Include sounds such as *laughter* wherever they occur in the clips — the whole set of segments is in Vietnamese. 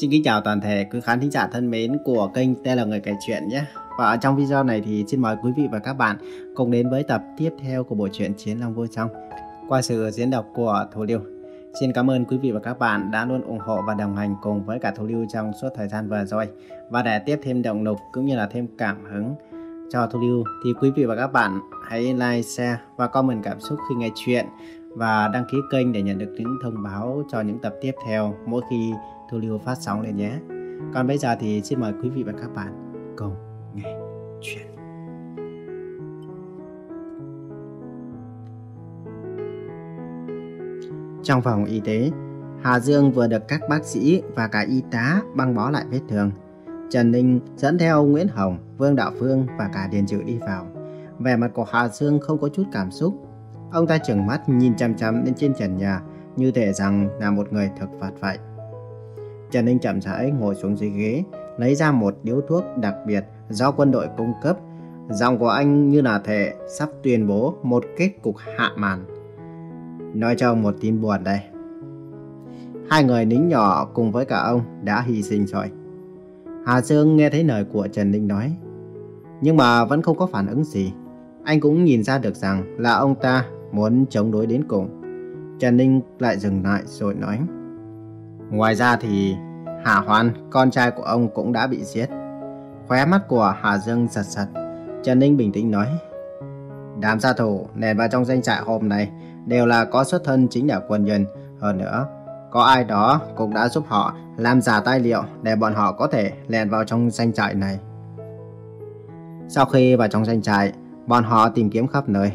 Xin kính chào toàn thể quý khán thính giả thân mến của kênh Tên là Người Kể Chuyện nhé. Và ở trong video này thì xin mời quý vị và các bạn cùng đến với tập tiếp theo của bộ truyện Chiến Long Vô Song qua sự diễn đọc của Thu Liêu. Xin cảm ơn quý vị và các bạn đã luôn ủng hộ và đồng hành cùng với cả Thu Liêu trong suốt thời gian vừa rồi. Và để tiếp thêm động lực cũng như là thêm cảm hứng cho Thu Liêu thì quý vị và các bạn hãy like, share và comment cảm xúc khi nghe chuyện và đăng ký kênh để nhận được những thông báo cho những tập tiếp theo mỗi khi Thu Lưu phát sóng lên nhé. Còn bây giờ thì xin mời quý vị và các bạn cùng nghe chuyện. Trong phòng y tế, Hà Dương vừa được các bác sĩ và cả y tá băng bó lại vết thương. Trần Ninh dẫn theo Nguyễn Hồng, Vương Đạo Phương và cả Điền Trự đi vào. Vẻ mặt của Hà Dương không có chút cảm xúc. Ông ta trừng mắt nhìn chăm chăm lên trên trần nhà như thể rằng là một người thực vật vậy. Trần Ninh chậm rãi ngồi xuống dưới ghế, lấy ra một điếu thuốc đặc biệt do quân đội cung cấp. Giọng của anh như là thể sắp tuyên bố một kết cục hạ màn. Nói cho một tin buồn đây. Hai người nín nhỏ cùng với cả ông đã hy sinh rồi. Hà Dương nghe thấy lời của Trần Ninh nói. Nhưng mà vẫn không có phản ứng gì. Anh cũng nhìn ra được rằng là ông ta muốn chống đối đến cùng. Trần Ninh lại dừng lại rồi nói. Ngoài ra thì Hà Hoan, con trai của ông cũng đã bị giết. Khóe mắt của Hà Dương giật giật. Trần Ninh bình tĩnh nói. Đám sát thủ nền vào trong danh trại hôm nay đều là có xuất thân chính là quân nhân. Hơn nữa, có ai đó cũng đã giúp họ làm giả tài liệu để bọn họ có thể lèn vào trong danh trại này. Sau khi vào trong danh trại, bọn họ tìm kiếm khắp nơi.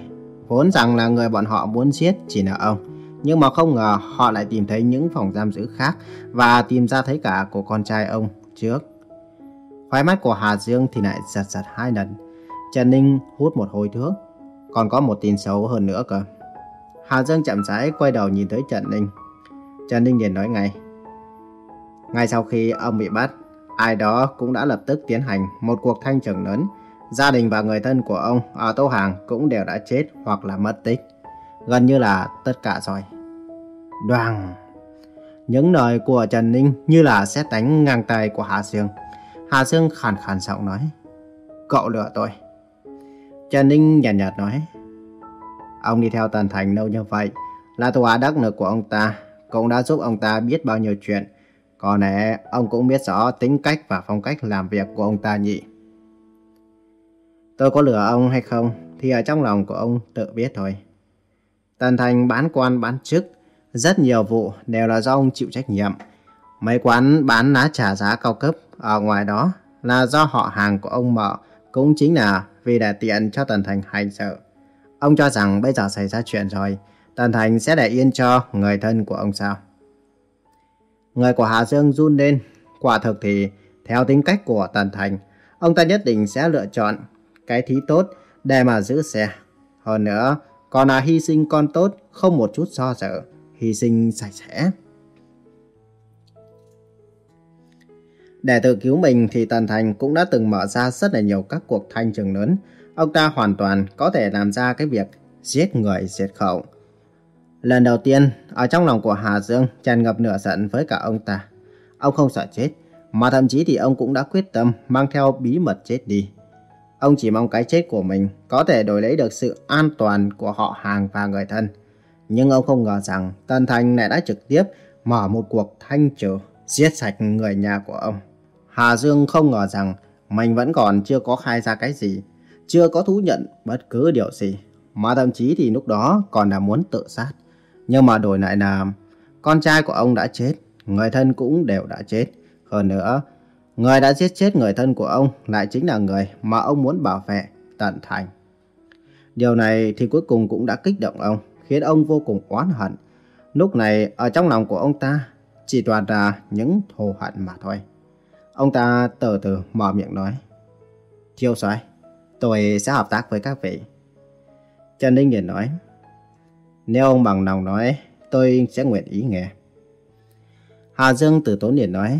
Vốn rằng là người bọn họ muốn giết chỉ là ông. Nhưng mà không ngờ họ lại tìm thấy những phòng giam giữ khác và tìm ra thấy cả của con trai ông trước. Khóe mắt của Hà Dương thì lại giật giật hai lần. Trần Ninh hút một hồi thuốc. Còn có một tin xấu hơn nữa cơ. Hà Dương chậm rãi quay đầu nhìn tới Trần Ninh. Trần Ninh liền nói ngay. Ngay sau khi ông bị bắt, ai đó cũng đã lập tức tiến hành một cuộc thanh trừng lớn. Gia đình và người thân của ông ở Tô Hàng cũng đều đã chết hoặc là mất tích. Gần như là tất cả rồi. Đoàn! Những lời của Trần Ninh như là xét đánh ngang tay của Hà Sương Hà Sương khàn khàn giọng nói. Cậu lừa tôi. Trần Ninh nhạt nhạt nói. Ông đi theo Tần Thành lâu như vậy là thủ hạ đắc lực của ông ta cũng đã giúp ông ta biết bao nhiêu chuyện. Có lẽ ông cũng biết rõ tính cách và phong cách làm việc của ông ta nhỉ. Tôi có lừa ông hay không thì ở trong lòng của ông tự biết thôi. Tần Thành bán quan bán chức, rất nhiều vụ đều là do ông chịu trách nhiệm. Mấy quán bán lá trà giá cao cấp ở ngoài đó là do họ hàng của ông mở, cũng chính là vì để tiện cho Tần Thành hành sự. Ông cho rằng bây giờ xảy ra chuyện rồi, Tần Thành sẽ để yên cho người thân của ông sao? Người của Hà Dương run lên, quả thực thì theo tính cách của Tần Thành, ông ta nhất định sẽ lựa chọn cái thí tốt để mà giữ xe. Hơn nữa, còn là hy sinh con tốt, không một chút so dự, hy sinh sạch sẽ. Để tự cứu mình thì Tần Thành cũng đã từng mở ra rất là nhiều các cuộc thanh trừng lớn. Ông ta hoàn toàn có thể làm ra cái việc giết người diệt khẩu. Lần đầu tiên, ở trong lòng của Hà Dương tràn ngập nửa giận với cả ông ta. Ông không sợ chết, mà thậm chí thì ông cũng đã quyết tâm mang theo bí mật chết đi. Ông chỉ mong cái chết của mình có thể đổi lấy được sự an toàn của họ hàng và người thân. Nhưng ông không ngờ rằng Tân Thành lại đã trực tiếp mở một cuộc thanh trừ, giết sạch người nhà của ông. Hà Dương không ngờ rằng mình vẫn còn chưa có khai ra cái gì, chưa có thú nhận bất cứ điều gì, mà thậm chí thì lúc đó còn là muốn tự sát. Nhưng mà đổi lại là con trai của ông đã chết, người thân cũng đều đã chết. Hơn nữa, người đã giết chết người thân của ông lại chính là người mà ông muốn bảo vệ, tận thành. Điều này thì cuối cùng cũng đã kích động ông, khiến ông vô cùng oán hận. Lúc này ở trong lòng của ông ta chỉ toàn là những thù hận mà thôi. Ông ta từ từ mở miệng nói. Thiêu soái, tôi sẽ hợp tác với các vị. Trần Ninh liền nói. Nếu ông bằng lòng nói, tôi sẽ nguyện ý nghe. Hà Dương từ tốn liền nói.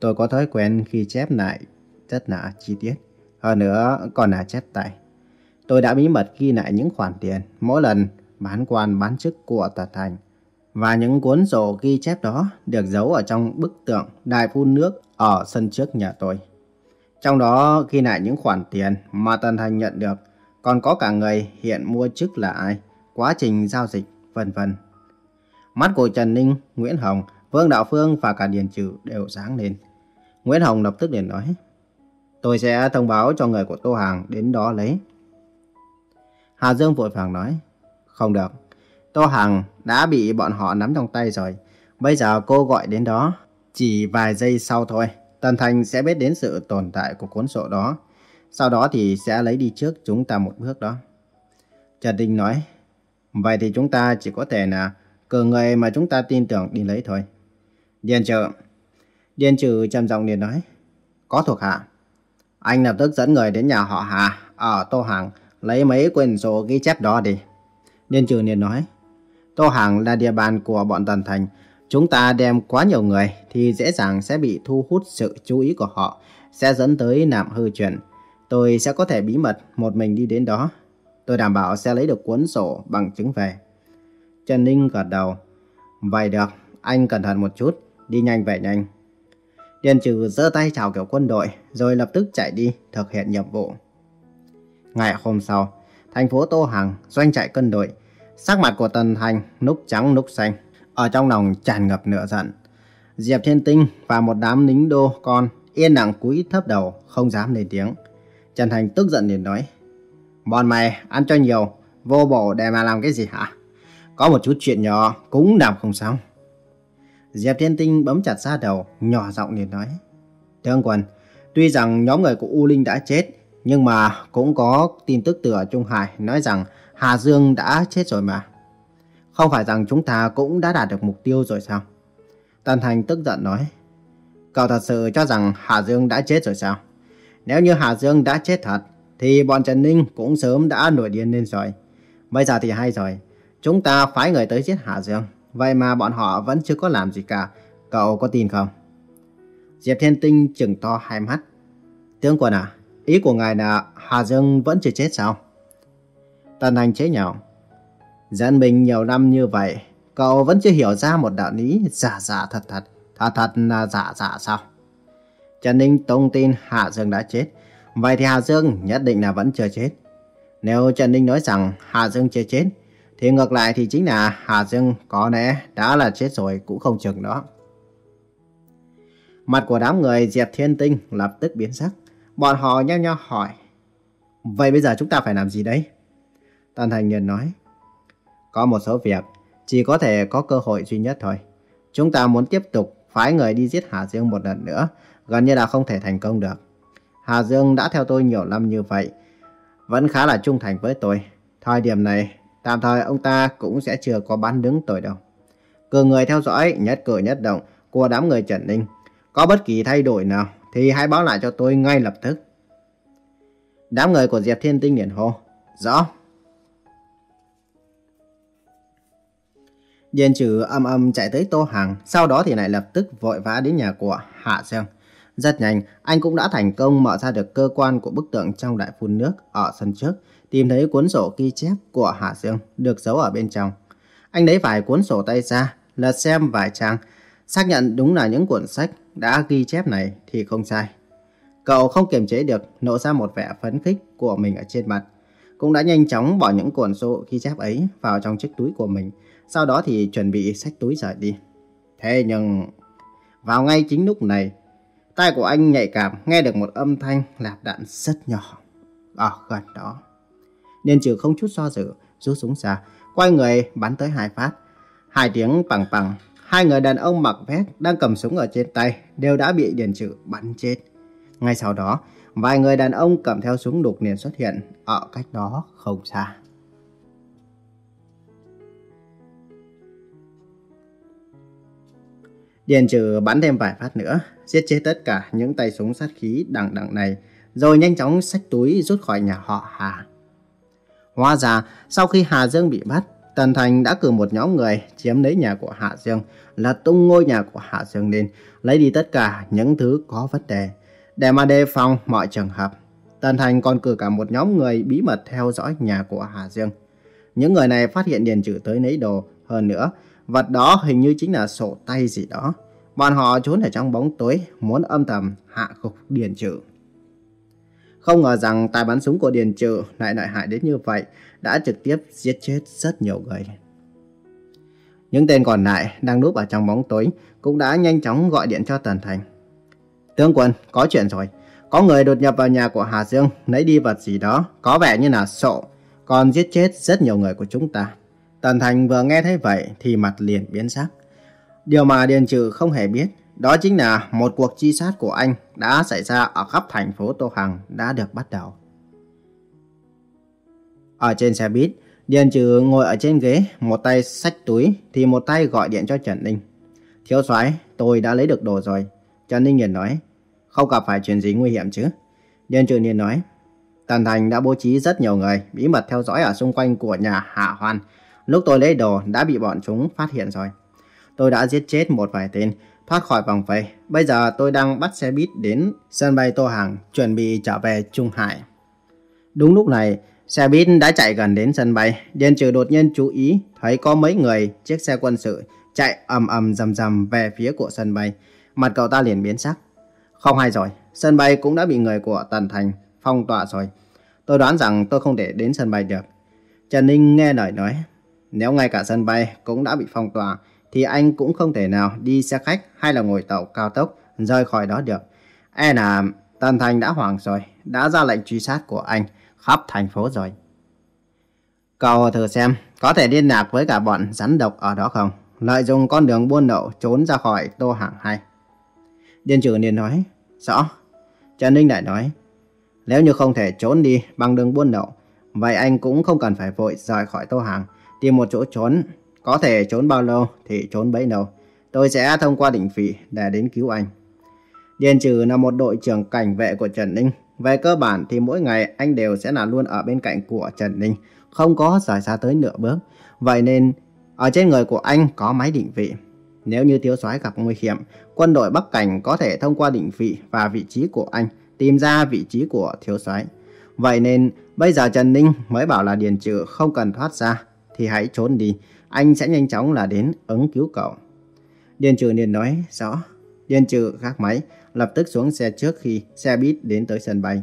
Tôi có thói quen khi chép lại rất là chi tiết. Hơn nữa còn là chép tay. Tôi đã bí mật ghi lại những khoản tiền mỗi lần bán quan bán chức của Tà Thành. Và những cuốn sổ ghi chép đó được giấu ở trong bức tượng đài phun nước ở sân trước nhà tôi. Trong đó ghi lại những khoản tiền mà Tần Thành nhận được, còn có cả người hiện mua chức là ai, quá trình giao dịch, vân vân. Mắt của Trần Ninh, Nguyễn Hồng, Vương Đạo Phương và cả Điền Trừ đều sáng lên. Nguyễn Hồng lập tức liền nói, tôi sẽ thông báo cho người của Tô Hàng đến đó lấy. Hà Dương vội vàng nói, không được, Tô Hằng đã bị bọn họ nắm trong tay rồi. Bây giờ cô gọi đến đó, chỉ vài giây sau thôi, Tần Thành sẽ biết đến sự tồn tại của cuốn sổ đó. Sau đó thì sẽ lấy đi trước chúng ta một bước đó. Trần Đình nói, vậy thì chúng ta chỉ có thể là cờ người mà chúng ta tin tưởng đi lấy thôi. Điền trừ. Điền trừ trầm giọng liền nói, có thuộc hạ. Anh lập tức dẫn người đến nhà họ Hà ở Tô Hàng lấy mấy quyển sổ ghi chép đó đi. Điền trừ liền nói, Tô Hàng là địa bàn của bọn Tần Thành. Chúng ta đem quá nhiều người thì dễ dàng sẽ bị thu hút sự chú ý của họ, sẽ dẫn tới nạm hư chuyện. Tôi sẽ có thể bí mật một mình đi đến đó. Tôi đảm bảo sẽ lấy được cuốn sổ bằng chứng về. Trần Ninh gật đầu. Vậy được, anh cẩn thận một chút, đi nhanh về nhanh. Điền trừ giơ tay chào kiểu quân đội, rồi lập tức chạy đi thực hiện nhiệm vụ. Ngày hôm sau, thành phố Tô Hằng, doanh trại quân đội, Sắc mặt của Tần Thành núc trắng núc xanh, ở trong lòng tràn ngập nửa giận. Diệp Thiên Tinh và một đám lính đô con yên lặng cúi thấp đầu, không dám lên tiếng. Trần Thành tức giận liền nói, Bọn mày ăn cho nhiều, vô bổ để mà làm cái gì hả? Có một chút chuyện nhỏ cũng làm không xong. Diệp Thiên Tinh bấm chặt ra đầu, nhỏ giọng liền nói, Tướng quân, tuy rằng nhóm người của U Linh đã chết, nhưng mà cũng có tin tức từ ở Trung Hải nói rằng Hà Dương đã chết rồi mà. Không phải rằng chúng ta cũng đã đạt được mục tiêu rồi sao? Tần Thành tức giận nói. Cậu thật sự cho rằng Hà Dương đã chết rồi sao? Nếu như Hà Dương đã chết thật, thì bọn Trần Ninh cũng sớm đã nổi điên lên rồi. Bây giờ thì hay rồi. Chúng ta phái người tới giết Hà Dương. Vậy mà bọn họ vẫn chưa có làm gì cả. Cậu có tin không? Diệp Thiên Tinh chừng to hai mắt. Tướng quân à, ý của ngài là Hà Dương vẫn chưa chết sao? Tần Hành chế nhạo. Dẫn mình nhiều năm như vậy, cậu vẫn chưa hiểu ra một đạo lý giả giả thật thật, thật thật là giả giả sao? Trần Ninh tung tin Hạ Dương đã chết, vậy thì Hà Dương nhất định là vẫn chưa chết. Nếu Trần Ninh nói rằng Hà Dương chưa chết, thì ngược lại thì chính là Hà Dương có lẽ đã là chết rồi cũng không chừng đó. Mặt của đám người Diệp Thiên Tinh lập tức biến sắc. Bọn họ nhau nhau hỏi. Vậy bây giờ chúng ta phải làm gì đấy? Tần Thành Nhân nói. Có một số việc chỉ có thể có cơ hội duy nhất thôi. Chúng ta muốn tiếp tục phái người đi giết Hà Dương một lần nữa, gần như là không thể thành công được. Hà Dương đã theo tôi nhiều năm như vậy, vẫn khá là trung thành với tôi. Thời điểm này, tạm thời ông ta cũng sẽ chưa có bán đứng tôi đâu. Cử người theo dõi nhất cử nhất động của đám người Trần Ninh. Có bất kỳ thay đổi nào thì hãy báo lại cho tôi ngay lập tức. Đám người của Diệp Thiên Tinh liền hô. Rõ. Điền trừ âm âm chạy tới Tô Hàng, sau đó thì lại lập tức vội vã đến nhà của Hạ Dương. Rất nhanh, anh cũng đã thành công mở ra được cơ quan của bức tượng trong đại phun nước ở sân trước, tìm thấy cuốn sổ ghi chép của Hạ Dương được giấu ở bên trong. Anh lấy vài cuốn sổ tay ra, lật xem vài trang, xác nhận đúng là những cuốn sách đã ghi chép này thì không sai. Cậu không kiềm chế được nộ ra một vẻ phấn khích của mình ở trên mặt, cũng đã nhanh chóng bỏ những cuốn sổ ghi chép ấy vào trong chiếc túi của mình, sau đó thì chuẩn bị xách túi rời đi. Thế nhưng... Vào ngay chính lúc này, tai của anh nhạy cảm nghe được một âm thanh lạp đạn rất nhỏ. Ở gần đó. Nên trừ không chút do dự, rút súng ra, quay người bắn tới hai phát. Hai tiếng bằng bằng, hai người đàn ông mặc vest đang cầm súng ở trên tay đều đã bị Điền Trừ bắn chết. Ngay sau đó, vài người đàn ông cầm theo súng đục liền xuất hiện ở cách đó không xa. Điền trừ bắn thêm vài phát nữa, giết chết tất cả những tay súng sát khí đằng đằng này, rồi nhanh chóng xách túi rút khỏi nhà họ Hà. Hóa ra, sau khi Hà Dương bị bắt, Tần Thành đã cử một nhóm người chiếm lấy nhà của Hạ Dương, là tung ngôi nhà của Hạ Dương lên, lấy đi tất cả những thứ có vấn đề, để mà đề phòng mọi trường hợp. Tần Thành còn cử cả một nhóm người bí mật theo dõi nhà của Hà Dương. Những người này phát hiện Điền Trừ tới lấy đồ, hơn nữa, vật đó hình như chính là sổ tay gì đó. Bọn họ trốn ở trong bóng tối, muốn âm thầm hạ gục Điền Trừ. Không ngờ rằng tài bắn súng của Điền Trừ lại lợi hại đến như vậy, đã trực tiếp giết chết rất nhiều người. Những tên còn lại đang núp ở trong bóng tối cũng đã nhanh chóng gọi điện cho Tần Thành. Tướng quân, có chuyện rồi. Có người đột nhập vào nhà của Hà Dương, lấy đi vật gì đó, có vẻ như là sộ, còn giết chết rất nhiều người của chúng ta. Tần Thành vừa nghe thấy vậy thì mặt liền biến sắc. Điều mà Điền Trừ không hề biết, đó chính là một cuộc truy sát của anh đã xảy ra ở khắp thành phố Tô Hằng đã được bắt đầu. Ở trên xe buýt, Điền Trừ ngồi ở trên ghế, một tay xách túi thì một tay gọi điện cho Trần Ninh. Thiếu soái, tôi đã lấy được đồ rồi. Trần Ninh liền nói, không gặp phải chuyện gì nguy hiểm chứ. Điền Trừ liền nói, Tần Thành đã bố trí rất nhiều người bí mật theo dõi ở xung quanh của nhà Hạ Hoan. Lúc tôi lấy đồ đã bị bọn chúng phát hiện rồi. Tôi đã giết chết một vài tên, thoát khỏi vòng vây. Bây giờ tôi đang bắt xe buýt đến sân bay Tô Hàng, chuẩn bị trở về Trung Hải. Đúng lúc này, xe buýt đã chạy gần đến sân bay. Điền trừ đột nhiên chú ý, thấy có mấy người chiếc xe quân sự chạy ầm ầm rầm rầm về phía của sân bay. Mặt cậu ta liền biến sắc. Không hay rồi, sân bay cũng đã bị người của Tần Thành phong tỏa rồi. Tôi đoán rằng tôi không thể đến sân bay được. Trần Ninh nghe lời nói, nếu ngay cả sân bay cũng đã bị phong tỏa, thì anh cũng không thể nào đi xe khách hay là ngồi tàu cao tốc rời khỏi đó được. E là Tần Thành đã hoảng rồi, đã ra lệnh truy sát của anh khắp thành phố rồi. Cậu thử xem, có thể liên lạc với cả bọn rắn độc ở đó không? Lợi dụng con đường buôn lậu trốn ra khỏi tô hàng hay? Điên trừ liền nói, rõ. Trần Ninh lại nói, nếu như không thể trốn đi bằng đường buôn lậu, vậy anh cũng không cần phải vội rời khỏi tô hàng, tìm một chỗ trốn có thể trốn bao lâu thì trốn bấy lâu. Tôi sẽ thông qua đỉnh phỉ để đến cứu anh. Điền Trừ là một đội trưởng cảnh vệ của Trần Ninh. Về cơ bản thì mỗi ngày anh đều sẽ là luôn ở bên cạnh của Trần Ninh, không có rời xa tới nửa bước. Vậy nên ở trên người của anh có máy định vị. Nếu như thiếu soái gặp nguy hiểm, quân đội Bắc Cảnh có thể thông qua định vị và vị trí của anh tìm ra vị trí của thiếu soái. Vậy nên bây giờ Trần Ninh mới bảo là Điền Trừ không cần thoát ra thì hãy trốn đi anh sẽ nhanh chóng là đến ứng cứu cậu. Điền trừ liền nói, rõ. Điền trừ gác máy, lập tức xuống xe trước khi xe buýt đến tới sân bay.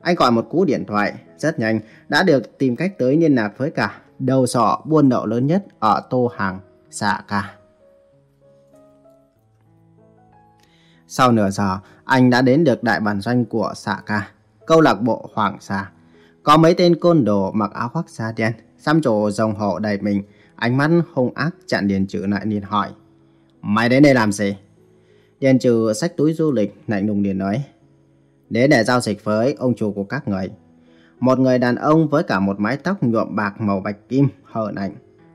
Anh gọi một cú điện thoại, rất nhanh, đã được tìm cách tới liên lạc với cả đầu sọ buôn lậu lớn nhất ở Tô Hàng, Xạ Ca. Sau nửa giờ, anh đã đến được đại bản doanh của Xạ Ca, câu lạc bộ Hoàng Sa. Có mấy tên côn đồ mặc áo khoác da đen, xăm trổ rồng hộ đầy mình, Ánh mắt hung ác chặn Điền Trừ lại liền hỏi. Mày đến đây làm gì? Điền Trừ xách túi du lịch, lạnh lùng liền nói. Đến để giao dịch với ông chủ của các người. Một người đàn ông với cả một mái tóc nhuộm bạc màu bạch kim, hờn ảnh.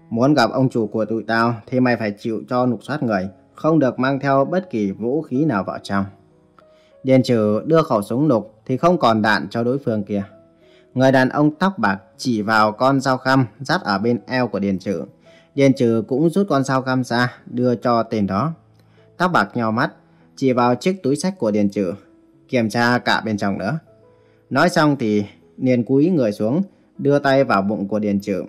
Muốn gặp ông chủ của tụi tao thì mày phải chịu cho nục soát người, không được mang theo bất kỳ vũ khí nào vào trong. Điền trừ đưa khẩu súng nục thì không còn đạn cho đối phương kia. Người đàn ông tóc bạc chỉ vào con dao khăm dắt ở bên eo của Điền Trừ. Điền Trừ cũng rút con dao cam ra, đưa cho tên đó. Tóc bạc nhò mắt, chỉ vào chiếc túi sách của Điền Trừ, kiểm tra cả bên trong nữa. Nói xong thì liền cúi người xuống, đưa tay vào bụng của Điền Trừ.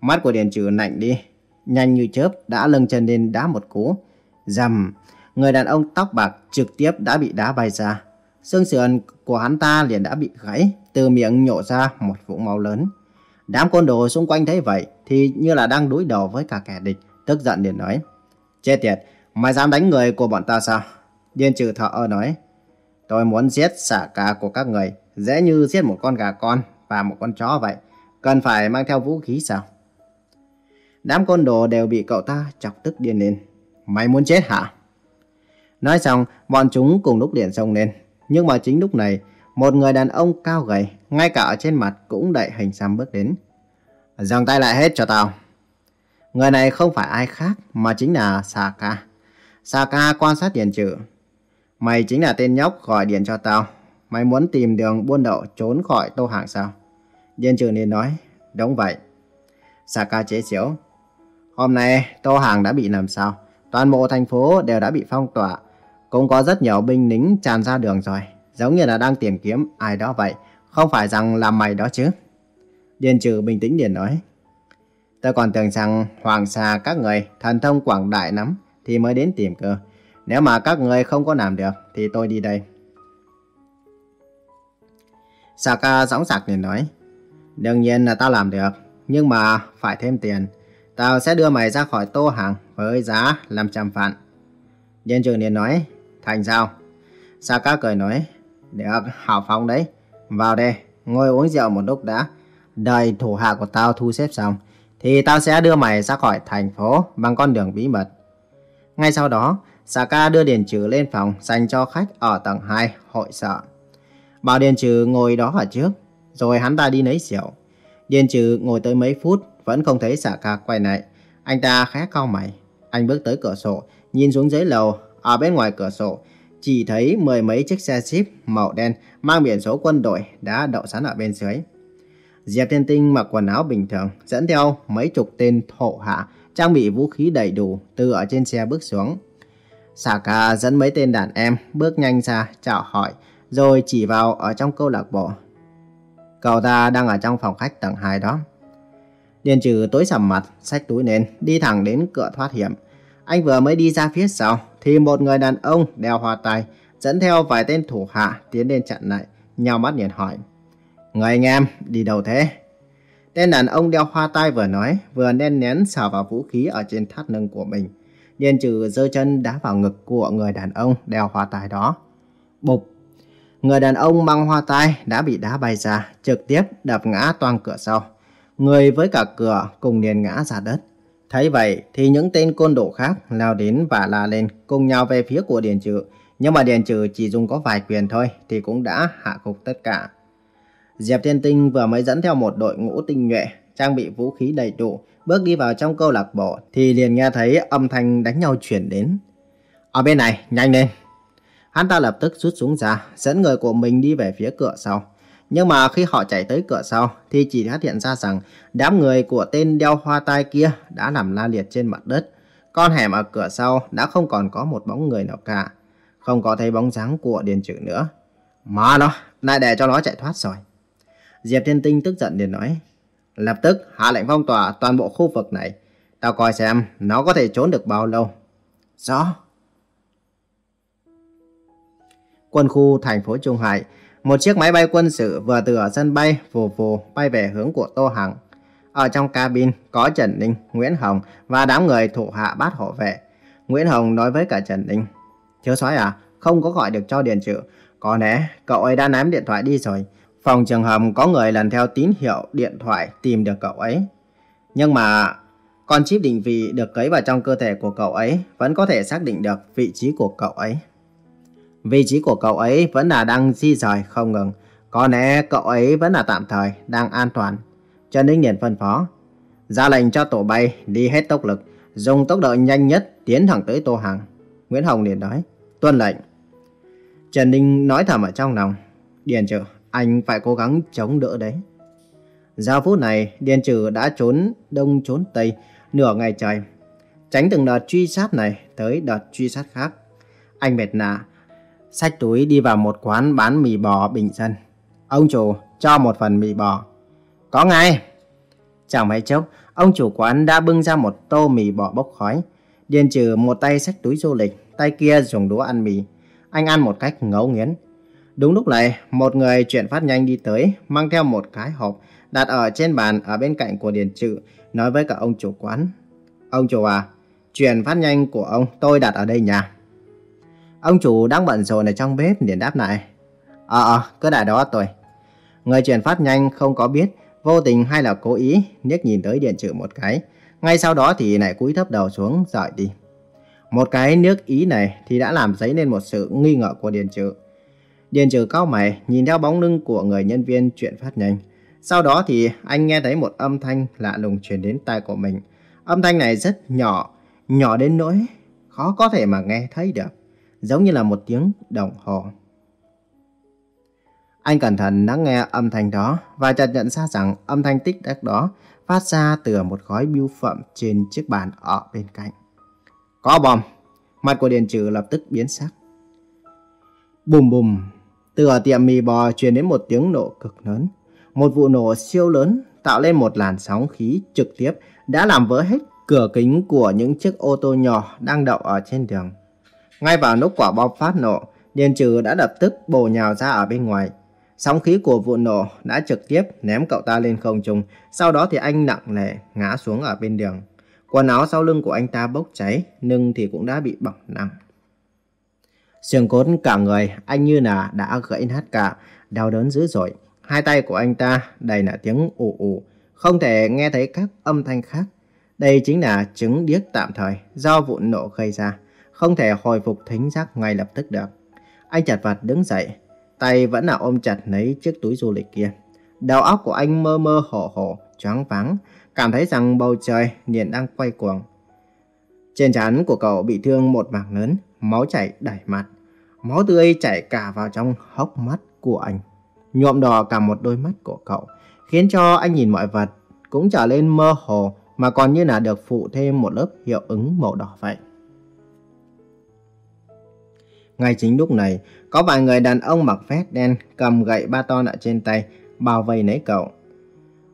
Mắt của Điền Trừ lạnh đi, nhanh như chớp đã lưng chân lên đá một cú. Dầm, người đàn ông tóc bạc trực tiếp đã bị đá bay ra. Xương sườn của hắn ta liền đã bị gãy, từ miệng nhổ ra một vũng máu lớn. Đám côn đồ xung quanh thấy vậy thì như là đang đối đầu với cả kẻ địch, tức giận liền nói. Chết tiệt, mày dám đánh người của bọn ta sao? Điên trừ thợ ơ nói. Tôi muốn giết xả cả của các người, dễ như giết một con gà con và một con chó vậy. Cần phải mang theo vũ khí sao? Đám côn đồ đều bị cậu ta chọc tức điên lên. Mày muốn chết hả? Nói xong, bọn chúng cùng lúc liền xông lên. Nhưng mà chính lúc này, một người đàn ông cao gầy, ngay cả ở trên mặt cũng đậy hình xăm bước đến giằng tay lại hết cho tao. Người này không phải ai khác mà chính là Saka. Saka quan sát điện trừ. Mày chính là tên nhóc gọi điện cho tao. Mày muốn tìm đường buôn đậu trốn khỏi tô hàng sao? Điện trừ liền nói, đúng vậy. Saka chế xíu. Hôm nay tô hàng đã bị làm sao? Toàn bộ thành phố đều đã bị phong tỏa. Cũng có rất nhiều binh lính tràn ra đường rồi giống như là đang tìm kiếm ai đó vậy, không phải rằng là mày đó chứ diên trừ bình tĩnh liền nói. Tôi còn tưởng rằng hoàng xà các người thần thông quảng đại lắm thì mới đến tìm cơ. Nếu mà các người không có làm được thì tôi đi đây. Saka sóng sạc liền nói. Đương nhiên là tao làm được, nhưng mà phải thêm tiền. Tao sẽ đưa mày ra khỏi tô hàng với giá 500 vạn. diên trừ liền nói, thành sao? Saka cười nói, được, hào phóng đấy. Vào đây, ngồi uống rượu một lúc đã. Đợi thủ hạ của tao thu xếp xong, thì tao sẽ đưa mày ra khỏi thành phố bằng con đường bí mật. Ngay sau đó, Saka đưa Điền Trừ lên phòng dành cho khách ở tầng 2 hội sở. Bảo Điền Trừ ngồi đó ở trước, rồi hắn ta đi lấy rượu. Điền Trừ ngồi tới mấy phút, vẫn không thấy Saka quay lại. Anh ta khẽ cau mày. Anh bước tới cửa sổ, nhìn xuống dưới lầu, ở bên ngoài cửa sổ, chỉ thấy mười mấy chiếc xe ship màu đen mang biển số quân đội đã đậu sẵn ở bên dưới. Diệp Thiên Tinh mặc quần áo bình thường, dẫn theo mấy chục tên thổ hạ, trang bị vũ khí đầy đủ từ ở trên xe bước xuống. Saka dẫn mấy tên đàn em bước nhanh ra chào hỏi, rồi chỉ vào ở trong câu lạc bộ. Cậu ta đang ở trong phòng khách tầng 2 đó. Điền trừ tối sầm mặt, xách túi lên, đi thẳng đến cửa thoát hiểm. Anh vừa mới đi ra phía sau, thì một người đàn ông đeo hoa tai, dẫn theo vài tên thủ hạ tiến lên chặn lại, nhau mắt nhìn hỏi. Người anh em, đi đâu thế? Tên đàn ông đeo hoa tai vừa nói, vừa nén nén xả vào vũ khí ở trên thắt lưng của mình. Điền trừ giơ chân đá vào ngực của người đàn ông đeo hoa tai đó. Bụp! Người đàn ông mang hoa tai đã bị đá bay ra, trực tiếp đập ngã toang cửa sau. Người với cả cửa cùng liền ngã ra đất. Thấy vậy thì những tên côn đồ khác lao đến và la lên cùng nhau về phía của Điền Trừ. Nhưng mà Điền Trừ chỉ dùng có vài quyền thôi thì cũng đã hạ gục tất cả. Diệp Thiên Tinh vừa mới dẫn theo một đội ngũ tinh nhuệ, trang bị vũ khí đầy đủ, bước đi vào trong câu lạc bộ thì liền nghe thấy âm thanh đánh nhau chuyển đến. Ở bên này, nhanh lên! Hắn ta lập tức rút súng ra, dẫn người của mình đi về phía cửa sau. Nhưng mà khi họ chạy tới cửa sau thì chỉ phát hiện ra rằng đám người của tên đeo hoa tai kia đã nằm la liệt trên mặt đất. Con hẻm ở cửa sau đã không còn có một bóng người nào cả. Không có thấy bóng dáng của Điền Trực nữa. Mà nó, lại để cho nó chạy thoát rồi. Diệp Thiên Tinh tức giận liền nói. Lập tức hạ lệnh phong tỏa toàn bộ khu vực này. Tao coi xem nó có thể trốn được bao lâu. Rõ. Quân khu thành phố Trung Hải một chiếc máy bay quân sự vừa từ ở sân bay vù vù bay về hướng của Tô Hằng. Ở trong cabin có Trần Ninh, Nguyễn Hồng và đám người thủ hạ bát hộ vệ. Nguyễn Hồng nói với cả Trần Ninh. Thiếu soái à, không có gọi được cho Điền Trự. Có lẽ cậu ấy đã ném điện thoại đi rồi. Phòng trường hợp có người lần theo tín hiệu điện thoại tìm được cậu ấy. Nhưng mà con chip định vị được cấy vào trong cơ thể của cậu ấy vẫn có thể xác định được vị trí của cậu ấy. Vị trí của cậu ấy vẫn là đang di rời không ngừng. Có lẽ cậu ấy vẫn là tạm thời, đang an toàn. Trần Ninh Điền phân phó. Ra lệnh cho tổ bay đi hết tốc lực, dùng tốc độ nhanh nhất tiến thẳng tới Tô Hằng. Nguyễn Hồng liền nói. Tuân lệnh. Trần Ninh nói thầm ở trong lòng. Điền trừ, anh phải cố gắng chống đỡ đấy. Giờ phút này, Điền trừ đã trốn đông trốn tây nửa ngày trời. Tránh từng đợt truy sát này tới đợt truy sát khác. Anh mệt nạ, xách túi đi vào một quán bán mì bò bình dân. Ông chủ cho một phần mì bò. Có ngay. Chẳng mấy chốc, ông chủ quán đã bưng ra một tô mì bò bốc khói. Điền trừ một tay xách túi du lịch, tay kia dùng đũa ăn mì. Anh ăn một cách ngấu nghiến. Đúng lúc này, một người chuyển phát nhanh đi tới, mang theo một cái hộp, đặt ở trên bàn ở bên cạnh của Điền Trự, nói với cả ông chủ quán. Ông chủ à, chuyển phát nhanh của ông tôi đặt ở đây nhà. Ông chủ đang bận rộn ở trong bếp liền đáp lại. Ờ, ờ cứ đại đó tôi. Người chuyển phát nhanh không có biết, vô tình hay là cố ý, nhếch nhìn tới điện Trự một cái. Ngay sau đó thì lại cúi thấp đầu xuống, rời đi. Một cái nước ý này thì đã làm dấy lên một sự nghi ngờ của điện Trự điền trừ cao mày, nhìn theo bóng lưng của người nhân viên chuyển phát nhanh. Sau đó thì anh nghe thấy một âm thanh lạ lùng truyền đến tai của mình. Âm thanh này rất nhỏ, nhỏ đến nỗi khó có thể mà nghe thấy được giống như là một tiếng đồng hồ. Anh cẩn thận lắng nghe âm thanh đó và chợt nhận ra rằng âm thanh tích tắc đó phát ra từ một gói bưu phẩm trên chiếc bàn ở bên cạnh. Có bom! Mặt của Điền Trừ lập tức biến sắc. Bùm bùm! Từ ở tiệm mì bò truyền đến một tiếng nổ cực lớn. Một vụ nổ siêu lớn tạo lên một làn sóng khí trực tiếp đã làm vỡ hết cửa kính của những chiếc ô tô nhỏ đang đậu ở trên đường. Ngay vào lúc quả bom phát nổ, Điền Trừ đã lập tức bổ nhào ra ở bên ngoài. Sóng khí của vụ nổ đã trực tiếp ném cậu ta lên không trung, sau đó thì anh nặng nề ngã xuống ở bên đường. Quần áo sau lưng của anh ta bốc cháy, nhưng thì cũng đã bị bỏng nặng. Xương cốt cả người, anh như là đã gãy nát cả, đau đớn dữ dội. Hai tay của anh ta đầy là tiếng ủ ủ, không thể nghe thấy các âm thanh khác. Đây chính là chứng điếc tạm thời do vụ nổ gây ra, không thể hồi phục thính giác ngay lập tức được. Anh chặt vật đứng dậy, tay vẫn là ôm chặt lấy chiếc túi du lịch kia. Đầu óc của anh mơ mơ hồ hồ, choáng váng, cảm thấy rằng bầu trời liền đang quay cuồng. Trên trán của cậu bị thương một mảng lớn, máu chảy đầy mặt. Máu tươi chảy cả vào trong hốc mắt của anh, nhuộm đỏ cả một đôi mắt của cậu, khiến cho anh nhìn mọi vật cũng trở lên mơ hồ mà còn như là được phụ thêm một lớp hiệu ứng màu đỏ vậy. Ngay chính lúc này, có vài người đàn ông mặc vest đen cầm gậy ba ton ở trên tay, bao vây lấy cậu.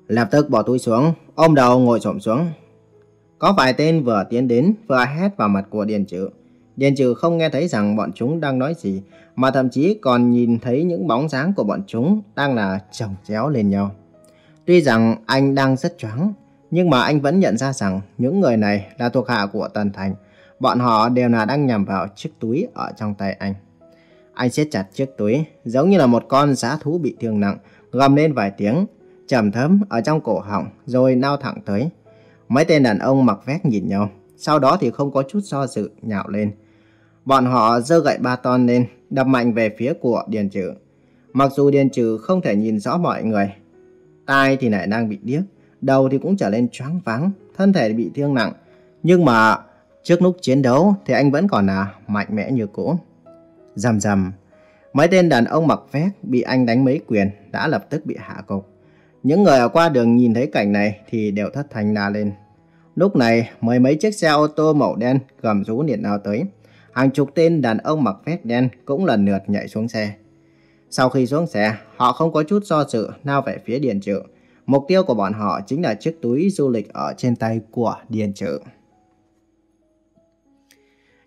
Lập tức bỏ túi xuống, ôm đầu ngồi xổm xuống. Có vài tên vừa tiến đến, vừa hét vào mặt của Điền Trừ. Điền Trừ không nghe thấy rằng bọn chúng đang nói gì, mà thậm chí còn nhìn thấy những bóng dáng của bọn chúng đang là chồng chéo lên nhau. Tuy rằng anh đang rất choáng, nhưng mà anh vẫn nhận ra rằng những người này là thuộc hạ của Tần Thành. Bọn họ đều là đang nhằm vào chiếc túi ở trong tay anh. Anh siết chặt chiếc túi, giống như là một con giá thú bị thương nặng, gầm lên vài tiếng, trầm thấm ở trong cổ họng, rồi nao thẳng tới. Mấy tên đàn ông mặc vest nhìn nhau, sau đó thì không có chút do dự nhạo lên. Bọn họ giơ gậy ba ton lên, đập mạnh về phía của Điền Trừ. Mặc dù Điền Trừ không thể nhìn rõ mọi người, tai thì lại đang bị điếc, đầu thì cũng trở nên choáng váng, thân thể bị thương nặng. Nhưng mà trước lúc chiến đấu thì anh vẫn còn là mạnh mẽ như cũ. Rầm rầm, mấy tên đàn ông mặc vest bị anh đánh mấy quyền đã lập tức bị hạ gục. Những người ở qua đường nhìn thấy cảnh này thì đều thất thanh la lên. Lúc này, mười mấy chiếc xe ô tô màu đen gầm rú điện nào tới. Hàng chục tên đàn ông mặc vest đen cũng lần lượt nhảy xuống xe. Sau khi xuống xe, họ không có chút do dự lao về phía Điền Trự. Mục tiêu của bọn họ chính là chiếc túi du lịch ở trên tay của Điền Trự.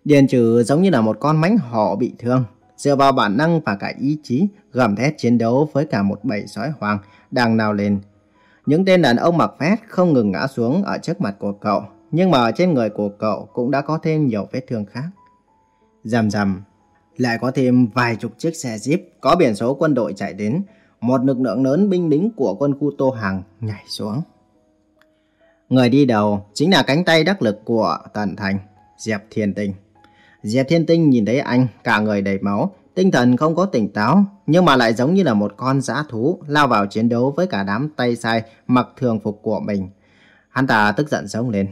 Điền Trừ giống như là một con mánh hổ bị thương, dựa vào bản năng và cả ý chí gầm thét chiến đấu với cả một bầy sói hoang đang nào lên. Những tên đàn ông mặc vest không ngừng ngã xuống ở trước mặt của cậu, nhưng mà ở trên người của cậu cũng đã có thêm nhiều vết thương khác. Rầm rầm, lại có thêm vài chục chiếc xe jeep có biển số quân đội chạy đến, một lực lượng lớn binh lính của quân khu Tô Hằng nhảy xuống. Người đi đầu chính là cánh tay đắc lực của Tần Thành, Diệp Thiên Tinh. Diệp Thiên Tinh nhìn thấy anh, cả người đầy máu, tinh thần không có tỉnh táo, nhưng mà lại giống như là một con dã thú lao vào chiến đấu với cả đám tay sai mặc thường phục của mình. Hắn ta tức giận sống lên.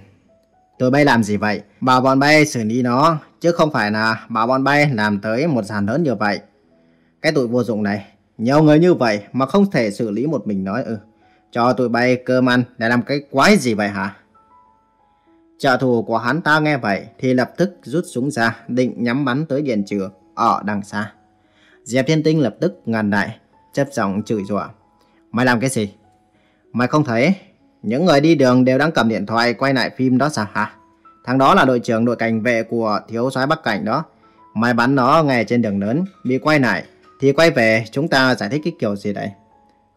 Tụi bay làm gì vậy? Bảo bọn bay xử lý nó, chứ không phải là bảo bọn bay làm tới một dàn lớn như vậy. Cái tụi vô dụng này, nhiều người như vậy mà không thể xử lý một mình nói ừ Cho tụi bay cơm ăn để làm cái quái gì vậy hả? Trợ thủ của hắn ta nghe vậy thì lập tức rút súng ra định nhắm bắn tới điện trừ ở đằng xa. Diệp Thiên Tinh lập tức ngăn lại, chấp giọng chửi rủa. Mày làm cái gì? Mày không thấy những người đi đường đều đang cầm điện thoại quay lại phim đó sao hả? Thằng đó là đội trưởng đội cảnh vệ của thiếu soái Bắc Cảnh đó. Mày bắn nó ngay trên đường lớn, bị quay lại, thì quay về chúng ta giải thích cái kiểu gì đấy?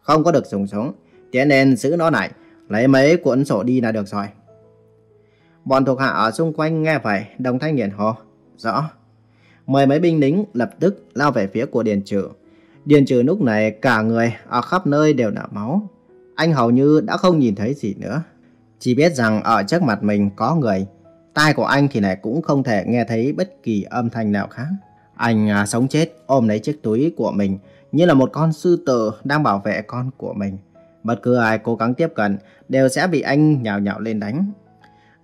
Không có được dùng súng, tiến nên giữ nó lại, lấy mấy cuốn sổ đi là được rồi. Bọn thuộc hạ ở xung quanh nghe vậy, đồng thanh liền hô. Rõ. Mời mấy binh lính lập tức lao về phía của Điền Trừ. Điền Trừ lúc này cả người ở khắp nơi đều nở máu. Anh hầu như đã không nhìn thấy gì nữa. Chỉ biết rằng ở trước mặt mình có người. Tai của anh thì này cũng không thể nghe thấy bất kỳ âm thanh nào khác. Anh à, sống chết ôm lấy chiếc túi của mình như là một con sư tử đang bảo vệ con của mình. Bất cứ ai cố gắng tiếp cận đều sẽ bị anh nhào nhào lên đánh.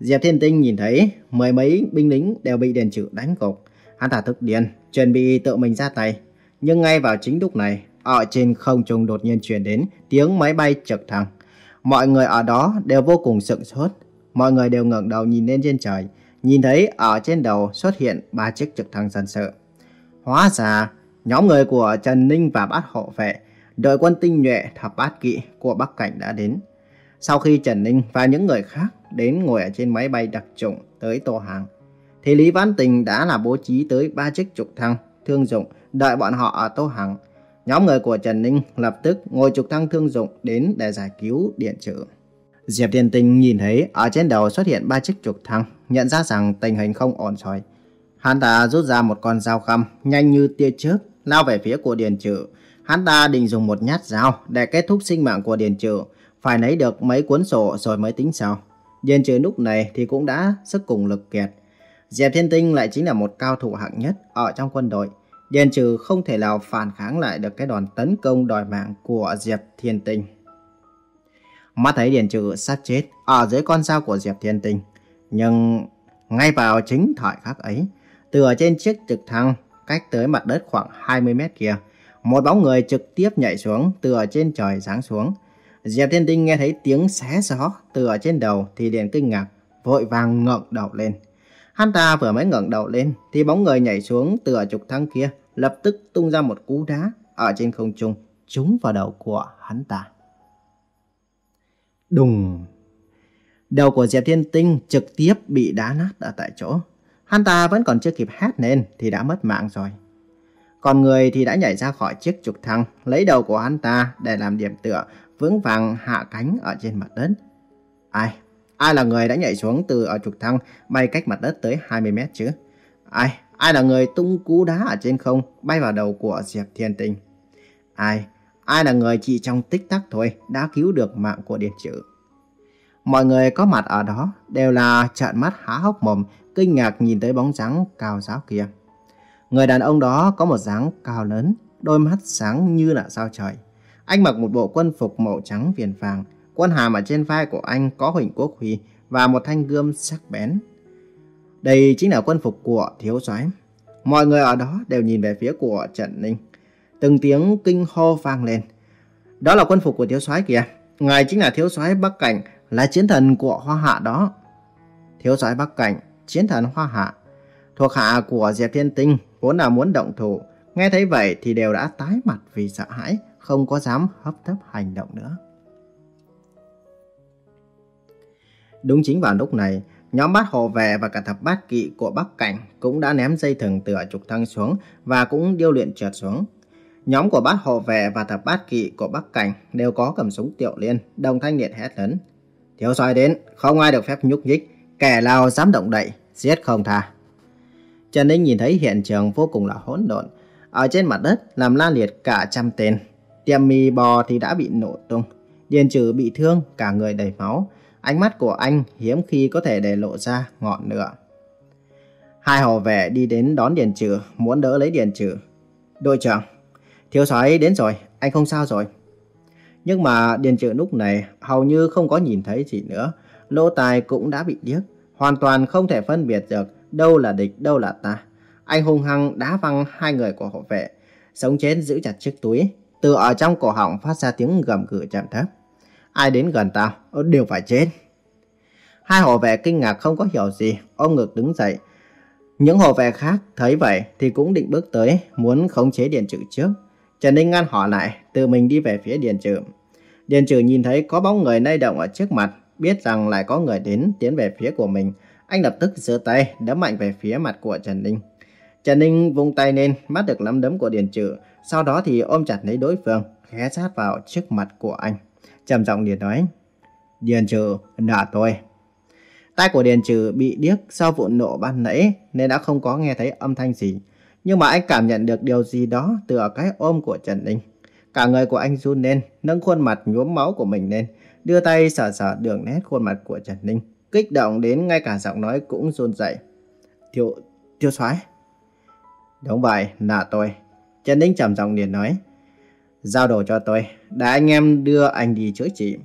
Diệp Thiên Tinh nhìn thấy mười mấy binh lính đều bị đền trừ đánh gục. Hắn ta tức điên, chuẩn bị tự mình ra tay. Nhưng ngay vào chính lúc này, ở trên không trung đột nhiên truyền đến tiếng máy bay trực thăng. Mọi người ở đó đều vô cùng sững sốt. Mọi người đều ngẩng đầu nhìn lên trên trời, nhìn thấy ở trên đầu xuất hiện ba chiếc trực thăng dân sự. Hóa ra, nhóm người của Trần Ninh và bát hộ vệ, đội quân tinh nhuệ thập bát kỵ của Bắc Cảnh đã đến. Sau khi Trần Ninh và những người khác đến ngồi ở trên máy bay đặc trụng tới Tô Hàng, thì Lý Văn Tình đã là bố trí tới ba chiếc trực thăng thương dụng đợi bọn họ ở Tô Hàng. Nhóm người của Trần Ninh lập tức ngồi trục thăng thương dụng đến để giải cứu điện trừ. Diệp Thiên Tinh nhìn thấy ở trên đầu xuất hiện ba chiếc trục thăng, nhận ra rằng tình hình không ổn rồi. Hắn ta rút ra một con dao khăm, nhanh như tia chớp, lao về phía của Điền Trừ. Hắn ta định dùng một nhát dao để kết thúc sinh mạng của Điền Trừ, phải lấy được mấy cuốn sổ rồi mới tính sau. Điền Trừ lúc này thì cũng đã sức cùng lực kiệt. Diệp Thiên Tinh lại chính là một cao thủ hạng nhất ở trong quân đội. Điền Trừ không thể nào phản kháng lại được cái đòn tấn công đòi mạng của Diệp Thiên Tinh. Mắt thấy Điền Trừ sắp chết ở dưới con dao của Diệp Thiên Tinh. Nhưng ngay vào chính thời khắc ấy, từ ở trên chiếc trực thăng cách tới mặt đất khoảng 20 mét kia, một bóng người trực tiếp nhảy xuống từ ở trên trời giáng xuống. Diệp Thiên Tinh nghe thấy tiếng xé gió từ ở trên đầu thì liền kinh ngạc, vội vàng ngẩng đầu lên. Hắn ta vừa mới ngẩng đầu lên thì bóng người nhảy xuống từ ở trực thăng kia lập tức tung ra một cú đá ở trên không trung trúng vào đầu của hắn ta. Đùng! Đầu của Diệp Thiên Tinh trực tiếp bị đá nát ở tại chỗ. Hắn ta vẫn còn chưa kịp hét lên thì đã mất mạng rồi. Còn người thì đã nhảy ra khỏi chiếc trục thăng, lấy đầu của hắn ta để làm điểm tựa, vững vàng hạ cánh ở trên mặt đất. Ai? Ai là người đã nhảy xuống từ ở trục thăng bay cách mặt đất tới 20 mét chứ? Ai? Ai là người tung cú đá ở trên không bay vào đầu của Diệp Thiên Tinh? Ai? Ai là người chỉ trong tích tắc thôi đã cứu được mạng của Điền Trữ? Mọi người có mặt ở đó đều là trợn mắt há hốc mồm, kinh ngạc nhìn tới bóng dáng cao giáo kia. Người đàn ông đó có một dáng cao lớn, đôi mắt sáng như là sao trời. Anh mặc một bộ quân phục màu trắng viền vàng, quân hàm ở trên vai của anh có hình quốc huy và một thanh gươm sắc bén. Đây chính là quân phục của thiếu soái. Mọi người ở đó đều nhìn về phía của Trần Ninh. Từng tiếng kinh hô vang lên. Đó là quân phục của thiếu soái kìa. Ngài chính là thiếu soái Bắc Cảnh, là chiến thần của Hoa Hạ đó. Thiếu soái Bắc Cảnh, chiến thần Hoa Hạ, thuộc hạ của Diệp Thiên Tinh vốn là muốn động thủ, nghe thấy vậy thì đều đã tái mặt vì sợ hãi, không có dám hấp tấp hành động nữa. Đúng chính vào lúc này, nhóm bát hộ vệ và cả thập bát kỵ của Bắc Cảnh cũng đã ném dây thừng từ ở trục thăng xuống và cũng điêu luyện trượt xuống. Nhóm của bát hộ vệ và thập bát kỵ của Bắc Cảnh đều có cầm súng tiểu liên, đồng thanh liệt hét lớn. Thiếu soi đến, không ai được phép nhúc nhích, kẻ nào dám động đậy, giết không tha. Trần Ninh nhìn thấy hiện trường vô cùng là hỗn độn. Ở trên mặt đất làm la liệt cả trăm tên. Tiệm mì bò thì đã bị nổ tung. Điền trừ bị thương, cả người đầy máu. Ánh mắt của anh hiếm khi có thể để lộ ra ngọn lửa. Hai hầu vệ đi đến đón Điền trừ, muốn đỡ lấy Điền trừ. Đội trưởng, thiếu soái đến rồi, anh không sao rồi. Nhưng mà Điền trừ lúc này hầu như không có nhìn thấy gì nữa. Lỗ tai cũng đã bị điếc, hoàn toàn không thể phân biệt được đâu là địch, đâu là ta. Anh hung hăng đá văng hai người của hộ vệ, sống chết giữ chặt chiếc túi, từ ở trong cổ họng phát ra tiếng gầm gừ trầm thấp. Ai đến gần tao, đều phải chết. Hai hộ vệ kinh ngạc không có hiểu gì, ôm ngực đứng dậy. Những hộ vệ khác thấy vậy thì cũng định bước tới, muốn khống chế Điền Trừ trước. Trần Ninh ngăn họ lại, tự mình đi về phía Điền Trừ. Điền Trừ nhìn thấy có bóng người lay động ở trước mặt, biết rằng lại có người đến tiến về phía của mình. Anh lập tức giơ tay đấm mạnh về phía mặt của Trần Ninh. Trần Ninh vung tay lên, bắt được nắm đấm của Điền Trừ, sau đó thì ôm chặt lấy đối phương, ghé sát vào trước mặt của anh trầm giọng Điền nói, Điền Trừ, nợ tôi. Tay của Điền Trừ bị điếc sau vụ nổ ban nãy nên đã không có nghe thấy âm thanh gì. Nhưng mà anh cảm nhận được điều gì đó từ ở cái ôm của Trần Ninh. Cả người của anh run lên, nâng khuôn mặt nhuốm máu của mình lên, đưa tay sờ sờ đường nét khuôn mặt của Trần Ninh, kích động đến ngay cả giọng nói cũng run rẩy. tiêu tiêu soái Đúng vậy, là tôi. Trần Ninh trầm giọng liền nói. Giao đồ cho tôi, đã anh em đưa anh đi chữa trị.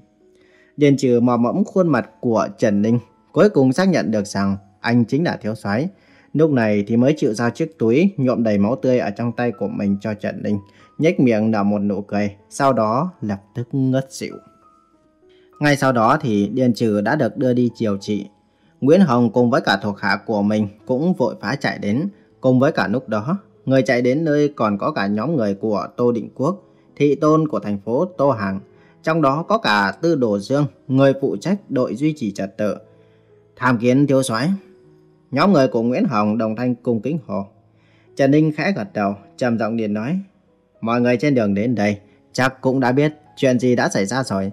Điền trừ mò mẫm khuôn mặt của Trần Ninh, cuối cùng xác nhận được rằng anh chính là thiếu soái. Lúc này thì mới chịu giao chiếc túi nhuộm đầy máu tươi ở trong tay của mình cho Trần Ninh, nhếch miệng nở một nụ cười, sau đó lập tức ngất xỉu. Ngay sau đó thì Điền Trừ đã được đưa đi chiều trị. Nguyễn Hồng cùng với cả thuộc hạ của mình cũng vội phá chạy đến. Cùng với cả lúc đó, người chạy đến nơi còn có cả nhóm người của Tô Định Quốc, thị tôn của thành phố Tô Hàng. trong đó có cả Tư Đồ Dương, người phụ trách đội duy trì trật tự. Tham kiến thiếu soái. Nhóm người của Nguyễn Hồng đồng thanh cung kính hồ. Trần Ninh khẽ gật đầu, trầm giọng điện nói. Mọi người trên đường đến đây chắc cũng đã biết chuyện gì đã xảy ra rồi.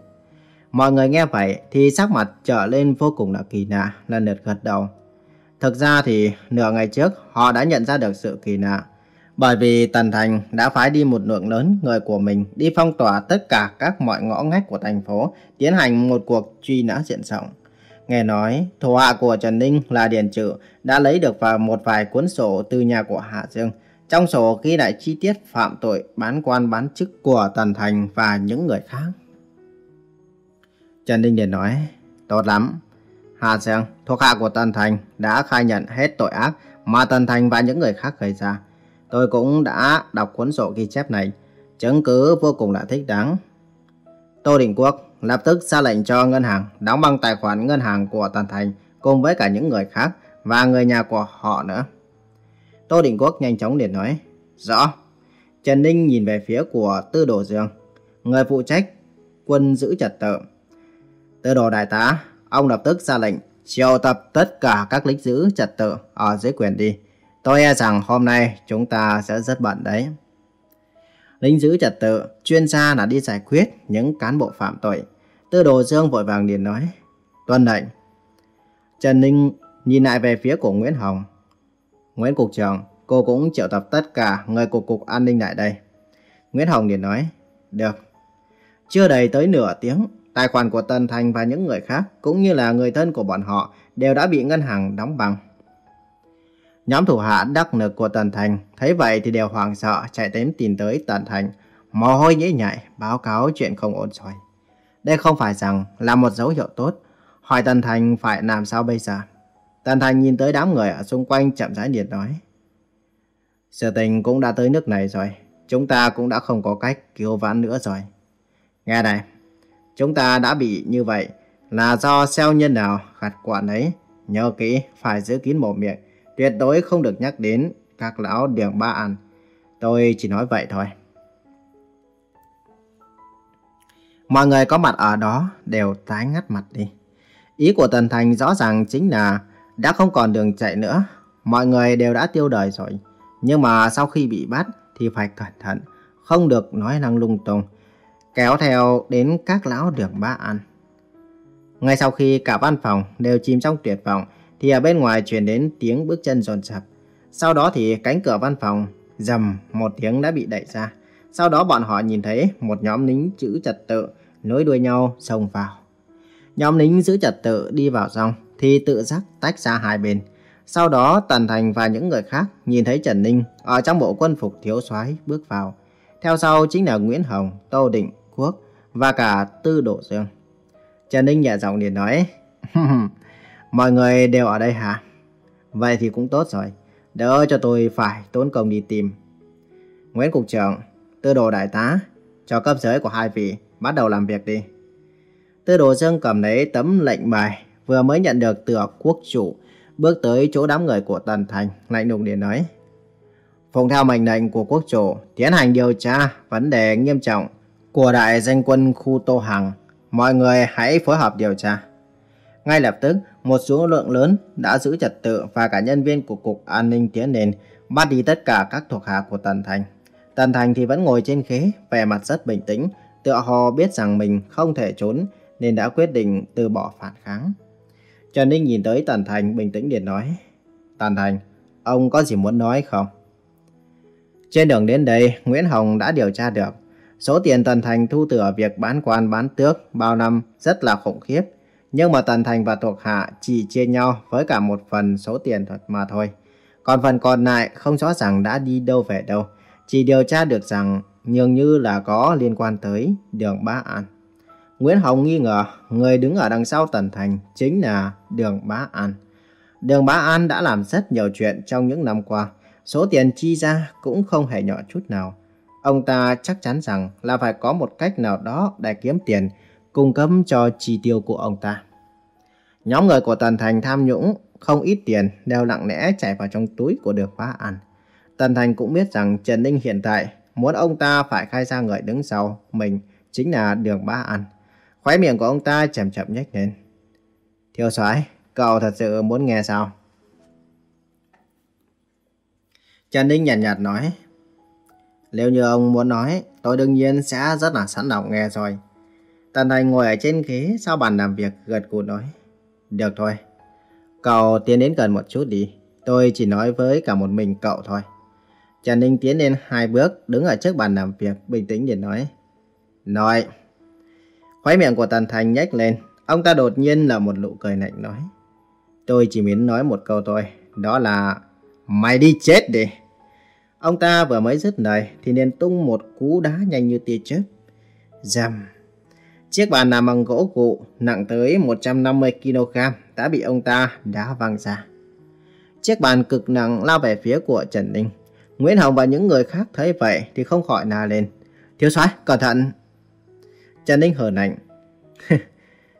Mọi người nghe vậy thì sắc mặt trở lên vô cùng là kỳ lạ, lần lượt gật đầu. Thực ra thì nửa ngày trước họ đã nhận ra được sự kỳ lạ. Bởi vì Tần Thành đã phái đi một lượng lớn người của mình đi phong tỏa tất cả các mọi ngõ ngách của thành phố, tiến hành một cuộc truy nã diện rộng. Nghe nói, thủ hạ của Trần Ninh là Điền Trự đã lấy được vào một vài cuốn sổ từ nhà của Hạ Dương. Trong sổ ghi lại chi tiết phạm tội bán quan bán chức của Tần Thành và những người khác. Trần Ninh liền nói, tốt lắm. Hạ Dương, thuộc hạ của Tần Thành đã khai nhận hết tội ác mà Tần Thành và những người khác gây ra. Tôi cũng đã đọc cuốn sổ ghi chép này, chứng cứ vô cùng là thích đáng. Tô Đình Quốc lập tức ra lệnh cho ngân hàng đóng băng tài khoản ngân hàng của Tần Thành cùng với cả những người khác và người nhà của họ nữa. Tô Đình Quốc nhanh chóng liền nói, rõ. Trần Ninh nhìn về phía của Tư Đồ Dương, người phụ trách quân giữ trật tự. Tư Đồ Đại tá, ông lập tức ra lệnh triệu tập tất cả các lính giữ trật tự ở dưới quyền đi. Tôi e rằng hôm nay chúng ta sẽ rất bận đấy. Lính giữ trật tự, chuyên gia là đi giải quyết những cán bộ phạm tội. Tư đồ dương vội vàng liền nói. Tuân lệnh. Trần Ninh nhìn lại về phía của Nguyễn Hồng. Nguyễn Cục trưởng, cô cũng triệu tập tất cả người của Cục An ninh lại đây. Nguyễn Hồng liền nói. Được. Chưa đầy tới nửa tiếng, tài khoản của Tân Thành và những người khác, cũng như là người thân của bọn họ, đều đã bị ngân hàng đóng bằng. Nhóm thủ hạ đắc lực của Tần Thành thấy vậy thì đều hoảng sợ chạy đến tìm tới Tần Thành. Mồ hôi nhễ nhại báo cáo chuyện không ổn rồi. Đây không phải rằng là một dấu hiệu tốt. Hỏi Tần Thành phải làm sao bây giờ? Tần Thành nhìn tới đám người ở xung quanh chậm rãi điện nói. Sự tình cũng đã tới nước này rồi. Chúng ta cũng đã không có cách cứu vãn nữa rồi. Nghe này, chúng ta đã bị như vậy là do xeo nhân nào gặt quản ấy. Nhớ kỹ phải giữ kín mồm miệng tuyệt đối không được nhắc đến các lão đường ba ăn. Tôi chỉ nói vậy thôi. Mọi người có mặt ở đó đều tái ngắt mặt đi. Ý của Tần Thành rõ ràng chính là đã không còn đường chạy nữa. Mọi người đều đã tiêu đời rồi. Nhưng mà sau khi bị bắt thì phải cẩn thận, không được nói năng lung tung, kéo theo đến các lão đường ba ăn. Ngay sau khi cả văn phòng đều chìm trong tuyệt vọng, thì ở bên ngoài truyền đến tiếng bước chân dồn dập. Sau đó thì cánh cửa văn phòng rầm một tiếng đã bị đẩy ra. Sau đó bọn họ nhìn thấy một nhóm lính giữ trật tự nối đuôi nhau xông vào. Nhóm lính giữ trật tự đi vào trong thì tự giác tách ra hai bên. Sau đó Tần Thành và những người khác nhìn thấy Trần Ninh ở trong bộ quân phục thiếu soái bước vào. Theo sau chính là Nguyễn Hồng, Tô Định, Quốc và cả Tư Độ Dương. Trần Ninh nhẹ giọng liền nói *laughs* Mọi người đều ở đây hả? Vậy thì cũng tốt rồi. Đỡ cho tôi phải tốn công đi tìm. Nguyễn Cục trưởng, tư đồ đại tá, cho cấp dưới của hai vị bắt đầu làm việc đi. Tư đồ Dương cầm lấy tấm lệnh bài vừa mới nhận được từ quốc chủ, bước tới chỗ đám người của Tần Thành, lạnh lùng để nói. Phụng theo mệnh lệnh của quốc chủ, tiến hành điều tra vấn đề nghiêm trọng của đại danh quân khu Tô Hằng. Mọi người hãy phối hợp điều tra. Ngay lập tức, một số lượng lớn đã giữ trật tự và cả nhân viên của Cục An ninh tiến lên, bắt đi tất cả các thuộc hạ của Tần Thành. Tần Thành thì vẫn ngồi trên ghế, vẻ mặt rất bình tĩnh, tựa hồ biết rằng mình không thể trốn nên đã quyết định từ bỏ phản kháng. Trần Ninh nhìn tới Tần Thành bình tĩnh điện nói, Tần Thành, ông có gì muốn nói không? Trên đường đến đây, Nguyễn Hồng đã điều tra được. Số tiền Tần Thành thu từ việc bán quan bán tước bao năm rất là khủng khiếp. Nhưng mà Tần Thành và thuộc hạ chỉ chia nhau với cả một phần số tiền thuật mà thôi. Còn phần còn lại không rõ ràng đã đi đâu về đâu. Chỉ điều tra được rằng nhường như là có liên quan tới đường Bá An. Nguyễn Hồng nghi ngờ người đứng ở đằng sau Tần Thành chính là đường Bá An. Đường Bá An đã làm rất nhiều chuyện trong những năm qua. Số tiền chi ra cũng không hề nhỏ chút nào. Ông ta chắc chắn rằng là phải có một cách nào đó để kiếm tiền, cung cấp cho chi tiêu của ông ta. Nhóm người của Tần Thành tham nhũng không ít tiền đều lặng lẽ chảy vào trong túi của Đường phá ăn. Tần Thành cũng biết rằng Trần Ninh hiện tại muốn ông ta phải khai ra người đứng sau mình chính là Đường Bá ăn. Khóe miệng của ông ta chậm chậm nhếch lên. Thiếu soái, cậu thật sự muốn nghe sao? Trần Ninh nhạt nhạt nói. Nếu như ông muốn nói, tôi đương nhiên sẽ rất là sẵn lòng nghe rồi. Tần Thành ngồi ở trên ghế sau bàn làm việc gật gù nói. Được thôi, cậu tiến đến gần một chút đi. Tôi chỉ nói với cả một mình cậu thôi. Trần Ninh tiến lên hai bước, đứng ở trước bàn làm việc, bình tĩnh để nói. Nói. Khói miệng của Tần Thành nhếch lên, ông ta đột nhiên là một nụ cười lạnh nói. Tôi chỉ muốn nói một câu thôi, đó là Mày đi chết đi. Ông ta vừa mới dứt lời thì liền tung một cú đá nhanh như tia chớp. Dầm. Chiếc bàn làm bằng gỗ cụ nặng tới 150 kg đã bị ông ta đá văng ra. Chiếc bàn cực nặng lao về phía của Trần Ninh. Nguyễn Hồng và những người khác thấy vậy thì không khỏi nà lên. Thiếu soái cẩn thận. Trần Ninh hờn lạnh. *laughs*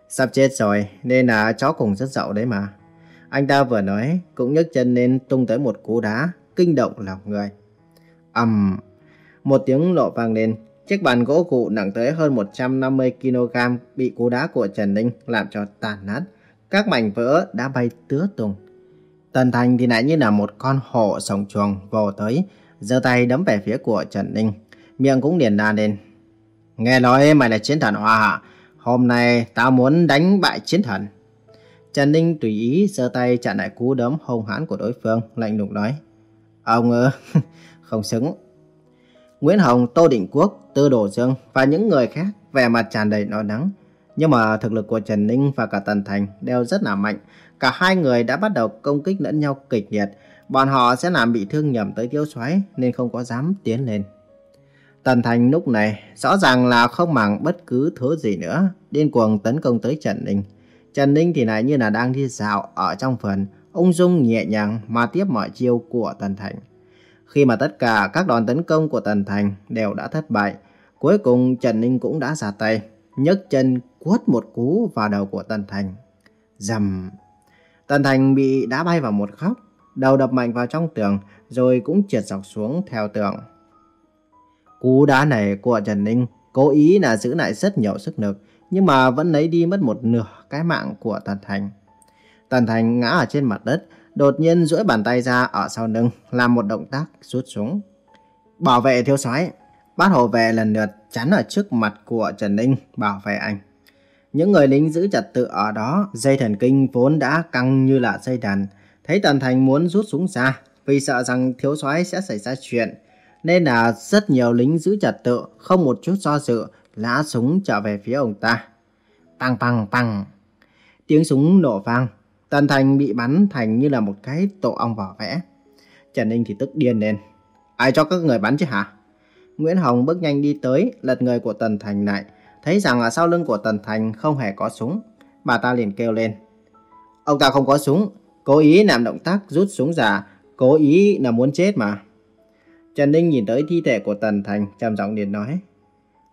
Sắp chết rồi nên là chó cùng rất dậu đấy mà. Anh ta vừa nói cũng nhấc chân lên tung tới một cú đá kinh động lòng người. ầm um, một tiếng lộ vang lên. Chiếc bàn gỗ cụ nặng tới hơn 150 kg bị cú đá của Trần Ninh làm cho tàn nát. Các mảnh vỡ đã bay tứa tung. Tần Thành thì lại như là một con hổ sòng chuồng vồ tới, giơ tay đấm về phía của Trần Ninh. Miệng cũng liền đàn lên. Nghe nói mày là chiến thần hoa hạ. Hôm nay tao muốn đánh bại chiến thần. Trần Ninh tùy ý giơ tay chặn lại cú đấm hung hãn của đối phương, lạnh lùng nói. Ông ơ, *laughs* không xứng. Nguyễn Hồng, Tô Định Quốc, Tư Đồ Dương và những người khác vẻ mặt tràn đầy lo lắng. Nhưng mà thực lực của Trần Ninh và cả Tần Thành đều rất là mạnh. Cả hai người đã bắt đầu công kích lẫn nhau kịch liệt. Bọn họ sẽ làm bị thương nhầm tới tiêu xoáy nên không có dám tiến lên. Tần Thành lúc này rõ ràng là không màng bất cứ thứ gì nữa, điên cuồng tấn công tới Trần Ninh. Trần Ninh thì lại như là đang đi dạo ở trong vườn, ung dung nhẹ nhàng mà tiếp mọi chiêu của Tần Thành. Khi mà tất cả các đòn tấn công của Tần Thành đều đã thất bại, cuối cùng Trần Ninh cũng đã ra tay, nhấc chân quất một cú vào đầu của Tần Thành. Dầm! Tần Thành bị đá bay vào một góc, đầu đập mạnh vào trong tường, rồi cũng trượt dọc xuống theo tường. Cú đá này của Trần Ninh cố ý là giữ lại rất nhiều sức lực, nhưng mà vẫn lấy đi mất một nửa cái mạng của Tần Thành. Tần Thành ngã ở trên mặt đất, đột nhiên duỗi bàn tay ra ở sau lưng, làm một động tác rút súng. Bảo vệ thiếu soái, bát hộ vệ lần lượt chắn ở trước mặt của Trần Ninh bảo vệ anh. Những người lính giữ trật tự ở đó, dây thần kinh vốn đã căng như là dây đàn. Thấy Tần Thành muốn rút súng ra, vì sợ rằng thiếu soái sẽ xảy ra chuyện, nên là rất nhiều lính giữ trật tự không một chút do dự lã súng trở về phía ông ta. Păng păng păng. Tiếng súng nổ vang, Tần Thành bị bắn thành như là một cái tổ ong vỏ vẽ. Trần Ninh thì tức điên lên. Ai cho các người bắn chứ hả? Nguyễn Hồng bước nhanh đi tới, lật người của Tần Thành lại. Thấy rằng ở sau lưng của Tần Thành không hề có súng. Bà ta liền kêu lên. Ông ta không có súng, cố ý làm động tác rút súng giả, cố ý là muốn chết mà. Trần Ninh nhìn tới thi thể của Tần Thành, trầm giọng liền nói.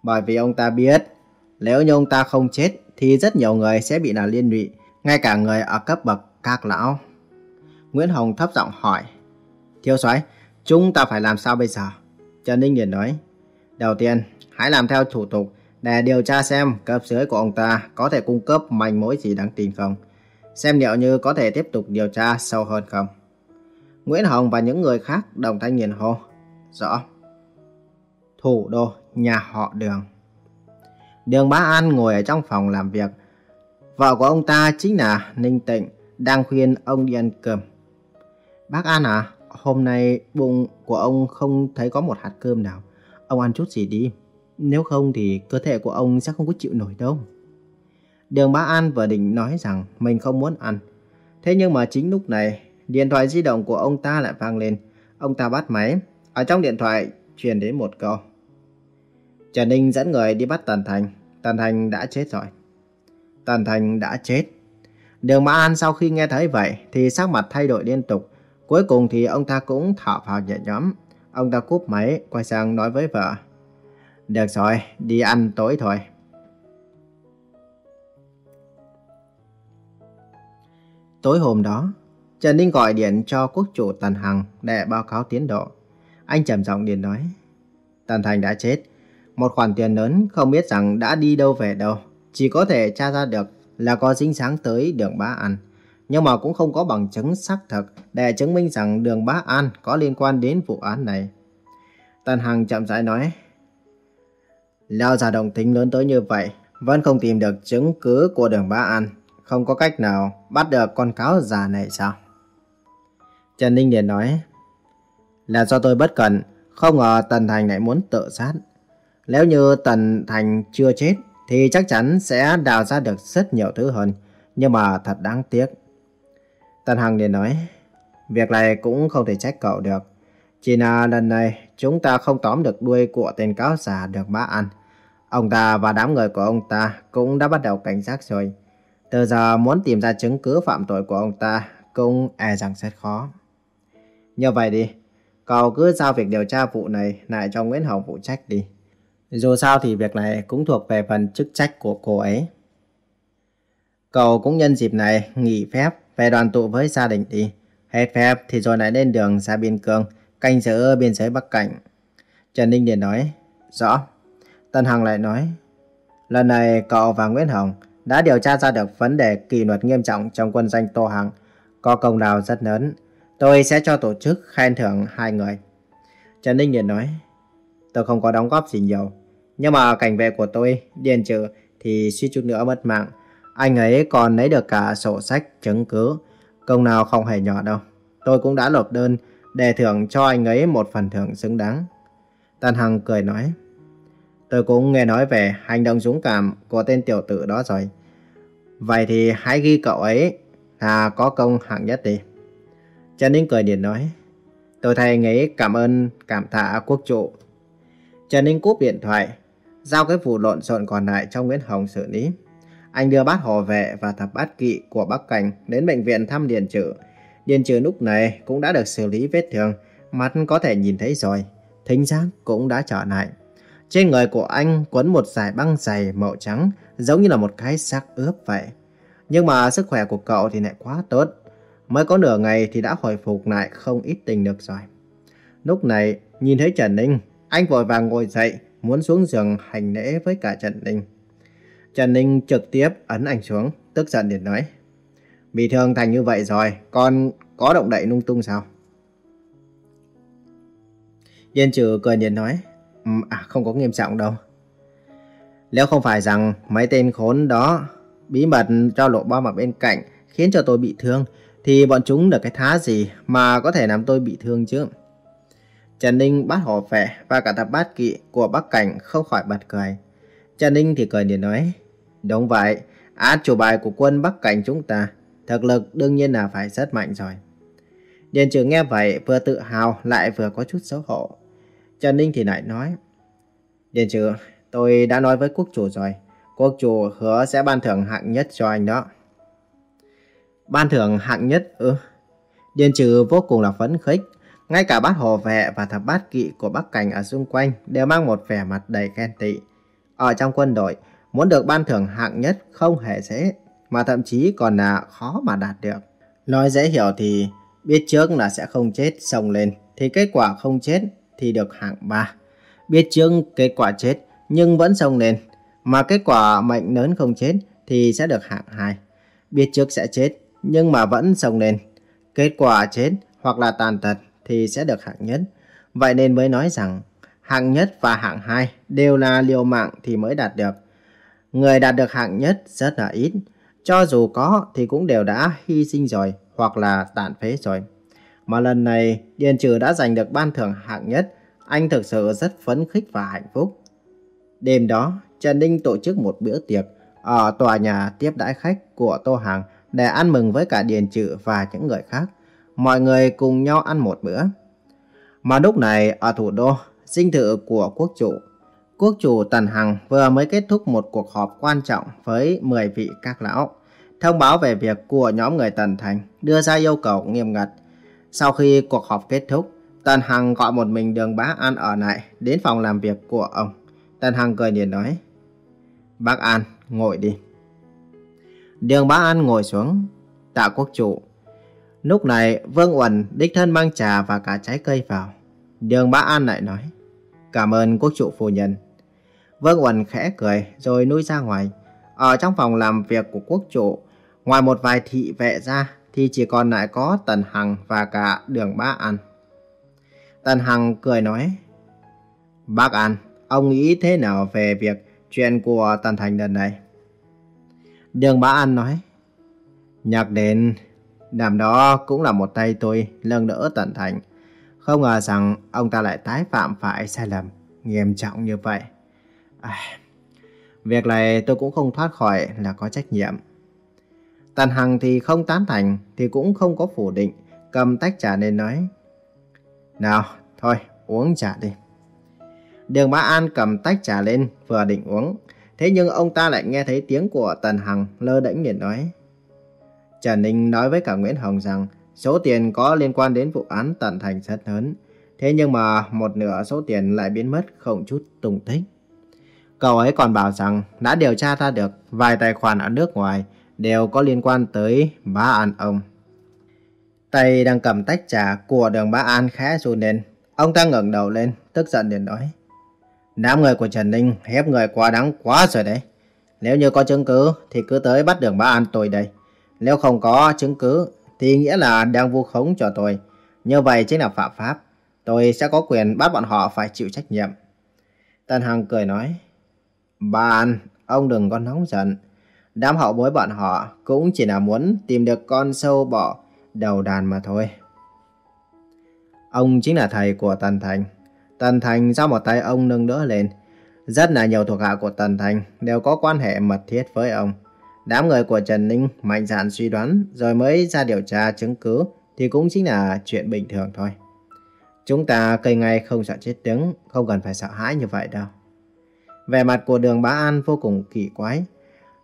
Bởi vì ông ta biết, nếu như ông ta không chết, thì rất nhiều người sẽ bị là liên lụy, ngay cả người ở cấp bậc các lão. Nguyễn Hồng thấp giọng hỏi. Thiếu soái, chúng ta phải làm sao bây giờ? Trần Ninh liền nói. Đầu tiên, hãy làm theo thủ tục để điều tra xem cấp dưới của ông ta có thể cung cấp manh mối gì đáng tin không. Xem liệu như có thể tiếp tục điều tra sâu hơn không. Nguyễn Hồng và những người khác đồng thanh nhìn hô. Rõ. Thủ đô, nhà họ Đường. Đường Bá An ngồi ở trong phòng làm việc. Vợ của ông ta chính là Ninh Tịnh, đang khuyên ông đi ăn cơm. Bác An à, hôm nay bụng của ông không thấy có một hạt cơm nào. Ông ăn chút gì đi. Nếu không thì cơ thể của ông sẽ không có chịu nổi đâu. Đường Bá An vừa định nói rằng mình không muốn ăn. Thế nhưng mà chính lúc này, điện thoại di động của ông ta lại vang lên. Ông ta bắt máy. Ở trong điện thoại truyền đến một câu. Trần Ninh dẫn người đi bắt Tần Thành. Tần Thành đã chết rồi. Tần Thành đã chết. Đường Mã An sau khi nghe thấy vậy thì sắc mặt thay đổi liên tục. Cuối cùng thì ông ta cũng thở phào nhẹ nhõm. Ông ta cúp máy, quay sang nói với vợ. Được rồi, đi ăn tối thôi. Tối hôm đó, Trần Ninh gọi điện cho quốc chủ Tần Hằng để báo cáo tiến độ. Anh trầm giọng điện nói. Tần Thành đã chết. Một khoản tiền lớn không biết rằng đã đi đâu về đâu. Chỉ có thể tra ra được là có dính sáng tới đường Bá An. Nhưng mà cũng không có bằng chứng xác thực để chứng minh rằng đường Bá An có liên quan đến vụ án này. tần Hằng chậm rãi nói. Lao giả đồng tính lớn tới như vậy, vẫn không tìm được chứng cứ của đường Bá An. Không có cách nào bắt được con cáo già này sao? Trần Ninh liền nói. Là do tôi bất cẩn, không ngờ Tần Thành lại muốn tự sát. Nếu như Tần Thành chưa chết, thì chắc chắn sẽ đào ra được rất nhiều thứ hơn. Nhưng mà thật đáng tiếc. Tần Hằng liền nói, việc này cũng không thể trách cậu được. Chỉ là lần này chúng ta không tóm được đuôi của tên cáo giả được má ăn. Ông ta và đám người của ông ta cũng đã bắt đầu cảnh giác rồi. Từ giờ muốn tìm ra chứng cứ phạm tội của ông ta cũng e rằng rất khó. Như vậy đi, cậu cứ giao việc điều tra vụ này lại cho Nguyễn Hồng phụ trách đi. Dù sao thì việc này cũng thuộc về phần chức trách của cô ấy. Cậu cũng nhân dịp này nghỉ phép về đoàn tụ với gia đình đi. Hết phép thì rồi lại lên đường ra biên cương, canh giữ biên giới Bắc Cảnh. Trần Ninh liền nói, rõ. Tân Hằng lại nói, lần này cậu và Nguyễn Hồng đã điều tra ra được vấn đề kỷ luật nghiêm trọng trong quân danh Tô Hằng, có công nào rất lớn. Tôi sẽ cho tổ chức khen thưởng hai người. Trần Ninh liền nói, tôi không có đóng góp gì nhiều, nhưng mà cảnh vệ của tôi, điền trừ, thì suy chút nữa mất mạng. Anh ấy còn lấy được cả sổ sách, chứng cứ. Công nào không hề nhỏ đâu. Tôi cũng đã nộp đơn để thưởng cho anh ấy một phần thưởng xứng đáng. Tân Hằng cười nói. Tôi cũng nghe nói về hành động dũng cảm của tên tiểu tử đó rồi. Vậy thì hãy ghi cậu ấy là có công hạng nhất đi. Trần Ninh cười điện nói. Tôi thay anh ấy cảm ơn cảm tạ quốc trụ. Trần Ninh cúp điện thoại, giao cái vụ lộn xộn còn lại cho Nguyễn Hồng xử lý. Anh đưa bát hộ vệ và thập bát kỵ của Bắc Cảnh đến bệnh viện thăm Điền Trừ. Điền Trừ lúc này cũng đã được xử lý vết thương, mắt có thể nhìn thấy rồi, thính giác cũng đã trở lại. Trên người của anh quấn một dải băng dày màu trắng, giống như là một cái xác ướp vậy. Nhưng mà sức khỏe của cậu thì lại quá tốt. Mới có nửa ngày thì đã hồi phục lại không ít tình được rồi. Lúc này, nhìn thấy Trần Ninh, anh vội vàng ngồi dậy, muốn xuống giường hành lễ với cả Trần Ninh. Trần Ninh trực tiếp ấn anh xuống, tức giận để nói. Bị thương thành như vậy rồi, con có động đậy lung tung sao? Yên trừ cười nhìn nói. Um, à, không có nghiêm trọng đâu. Nếu không phải rằng mấy tên khốn đó bí mật cho lộ bom ở bên cạnh khiến cho tôi bị thương, thì bọn chúng được cái thá gì mà có thể làm tôi bị thương chứ? Trần Ninh bắt hổ phệ và cả thập bát kỵ của Bắc Cảnh không khỏi bật cười. Trần Ninh thì cười điện nói. Đúng vậy, át chủ bài của quân Bắc Cảnh chúng ta, thực lực đương nhiên là phải rất mạnh rồi. Điền trưởng nghe vậy vừa tự hào lại vừa có chút xấu hổ. Trần Ninh thì lại nói, Điền trưởng, tôi đã nói với quốc chủ rồi, quốc chủ hứa sẽ ban thưởng hạng nhất cho anh đó. Ban thưởng hạng nhất ư? Ừ. Điền trừ vô cùng là phấn khích. Ngay cả bát hồ vệ và thập bát kỵ của Bắc Cảnh ở xung quanh đều mang một vẻ mặt đầy ghen tị. Ở trong quân đội, muốn được ban thưởng hạng nhất không hề dễ, mà thậm chí còn là khó mà đạt được. Nói dễ hiểu thì biết trước là sẽ không chết xông lên, thì kết quả không chết thì được hạng 3. Biết trước kết quả chết nhưng vẫn xông lên, mà kết quả mệnh lớn không chết thì sẽ được hạng 2. Biết trước sẽ chết nhưng mà vẫn xông lên, kết quả chết hoặc là tàn tật thì sẽ được hạng nhất. Vậy nên mới nói rằng hạng nhất và hạng hai đều là liều mạng thì mới đạt được. Người đạt được hạng nhất rất là ít, cho dù có thì cũng đều đã hy sinh rồi hoặc là tàn phế rồi. Mà lần này Điền Trừ đã giành được ban thưởng hạng nhất, anh thực sự rất phấn khích và hạnh phúc. Đêm đó, Trần Ninh tổ chức một bữa tiệc ở tòa nhà tiếp đãi khách của Tô Hàng để ăn mừng với cả Điền Trừ và những người khác. Mọi người cùng nhau ăn một bữa. Mà lúc này ở thủ đô, dinh thự của quốc chủ Quốc chủ Tần Hằng vừa mới kết thúc một cuộc họp quan trọng với 10 vị các lão, thông báo về việc của nhóm người Tần Thành đưa ra yêu cầu nghiêm ngặt. Sau khi cuộc họp kết thúc, Tần Hằng gọi một mình đường Bá An ở lại đến phòng làm việc của ông. Tần Hằng cười nhìn nói, Bác An, ngồi đi. Đường Bá An ngồi xuống, tạ quốc chủ. Lúc này Vương Uẩn đích thân mang trà và cả trái cây vào. Đường Bá An lại nói, Cảm ơn quốc chủ phu nhân. Vương Uẩn khẽ cười rồi nuôi ra ngoài. Ở trong phòng làm việc của quốc chủ, ngoài một vài thị vệ ra thì chỉ còn lại có Tần Hằng và cả Đường Bá An. Tần Hằng cười nói, Bác An, ông nghĩ thế nào về việc chuyện của Tần Thành lần này? Đường Bá An nói, Nhắc đến, năm đó cũng là một tay tôi lưng đỡ tận Thành. Không ngờ rằng ông ta lại tái phạm phải sai lầm nghiêm trọng như vậy. À, việc này tôi cũng không thoát khỏi là có trách nhiệm. Tần Hằng thì không tán thành thì cũng không có phủ định, cầm tách trà lên nói. Nào, thôi, uống trà đi. Đường Bá An cầm tách trà lên, vừa định uống. Thế nhưng ông ta lại nghe thấy tiếng của Tần Hằng lơ đễnh liền nói. Trần Ninh nói với cả Nguyễn Hồng rằng số tiền có liên quan đến vụ án tận Thành rất lớn. Thế nhưng mà một nửa số tiền lại biến mất không chút tung tích. Cậu ấy còn bảo rằng đã điều tra ra được vài tài khoản ở nước ngoài đều có liên quan tới Bá An ông. Tay đang cầm tách trà của đường Bá An khẽ run lên. Ông ta ngẩng đầu lên, tức giận liền nói. Đám người của Trần Ninh hiếp người quá đáng quá rồi đấy. Nếu như có chứng cứ thì cứ tới bắt đường Bá An tôi đây. Nếu không có chứng cứ, thì nghĩa là đang vu khống cho tôi. Như vậy chính là phạm pháp. Tôi sẽ có quyền bắt bọn họ phải chịu trách nhiệm. Tân Hằng cười nói. Bà ông đừng có nóng giận. Đám hậu bối bọn họ cũng chỉ là muốn tìm được con sâu bọ đầu đàn mà thôi. Ông chính là thầy của Tần Thành. Tần Thành do một tay ông nâng đỡ lên. Rất là nhiều thuộc hạ của Tần Thành đều có quan hệ mật thiết với ông. Đám người của Trần Ninh mạnh dạn suy đoán rồi mới ra điều tra chứng cứ thì cũng chính là chuyện bình thường thôi. Chúng ta cây ngay không sợ chết đứng, không cần phải sợ hãi như vậy đâu. Vẻ mặt của đường Bá An vô cùng kỳ quái.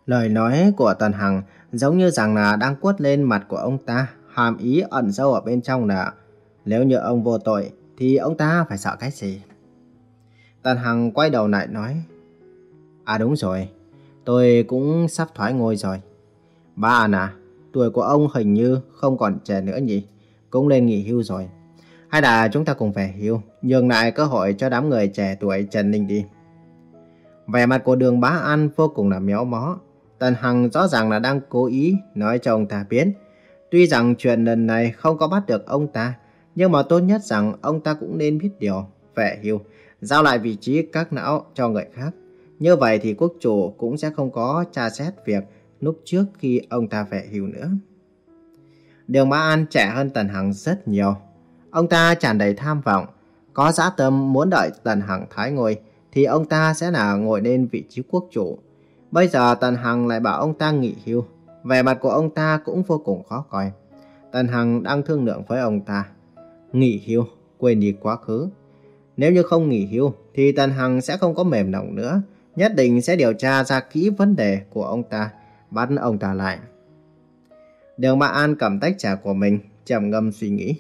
Lời nói của Tần Hằng giống như rằng là đang quất lên mặt của ông ta, hàm ý ẩn sâu ở bên trong là nếu như ông vô tội thì ông ta phải sợ cái gì? Tần Hằng quay đầu lại nói À đúng rồi, tôi cũng sắp thoái ngôi rồi. Ba à nà, tuổi của ông hình như không còn trẻ nữa nhỉ? Cũng nên nghỉ hưu rồi. Hay là chúng ta cùng về hưu, nhường lại cơ hội cho đám người trẻ tuổi Trần Ninh đi. Vẻ mặt của đường bá An vô cùng là méo mó. Tần Hằng rõ ràng là đang cố ý nói cho ông ta biết. Tuy rằng chuyện lần này không có bắt được ông ta, nhưng mà tốt nhất rằng ông ta cũng nên biết điều, về hưu, giao lại vị trí các não cho người khác. Như vậy thì quốc chủ cũng sẽ không có tra xét việc lúc trước khi ông ta về hưu nữa. Đường Bá An trẻ hơn Tần Hằng rất nhiều. Ông ta tràn đầy tham vọng, có dã tâm muốn đợi Tần Hằng thái ngôi thì ông ta sẽ là ngồi lên vị trí quốc chủ. Bây giờ Tần Hằng lại bảo ông ta nghỉ hưu, vẻ mặt của ông ta cũng vô cùng khó coi. Tần Hằng đang thương lượng với ông ta. Nghỉ hưu, quên đi quá khứ. Nếu như không nghỉ hưu thì Tần Hằng sẽ không có mềm lòng nữa, nhất định sẽ điều tra ra kỹ vấn đề của ông ta, bắt ông ta lại. Đường Mã An cầm tách trà của mình, trầm ngâm suy nghĩ.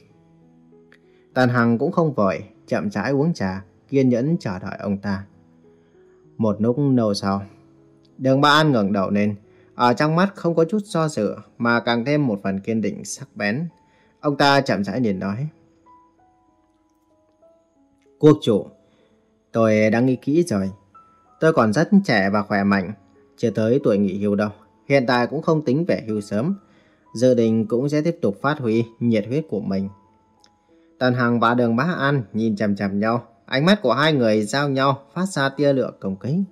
Tần Hằng cũng không vội, chậm rãi uống trà, kiên nhẫn chờ đợi ông ta. Một lúc lâu sau, đường Ba An ngẩng đầu lên, ở trong mắt không có chút do dự mà càng thêm một phần kiên định sắc bén. Ông ta chậm rãi liền nói. Quốc chủ, tôi đã nghĩ kỹ rồi. Tôi còn rất trẻ và khỏe mạnh, chưa tới tuổi nghỉ hưu đâu. Hiện tại cũng không tính về hưu sớm. Dự định cũng sẽ tiếp tục phát huy nhiệt huyết của mình. Tần Hằng và Đường Bá An nhìn chằm chằm nhau, ánh mắt của hai người giao nhau phát ra tia lửa công kính.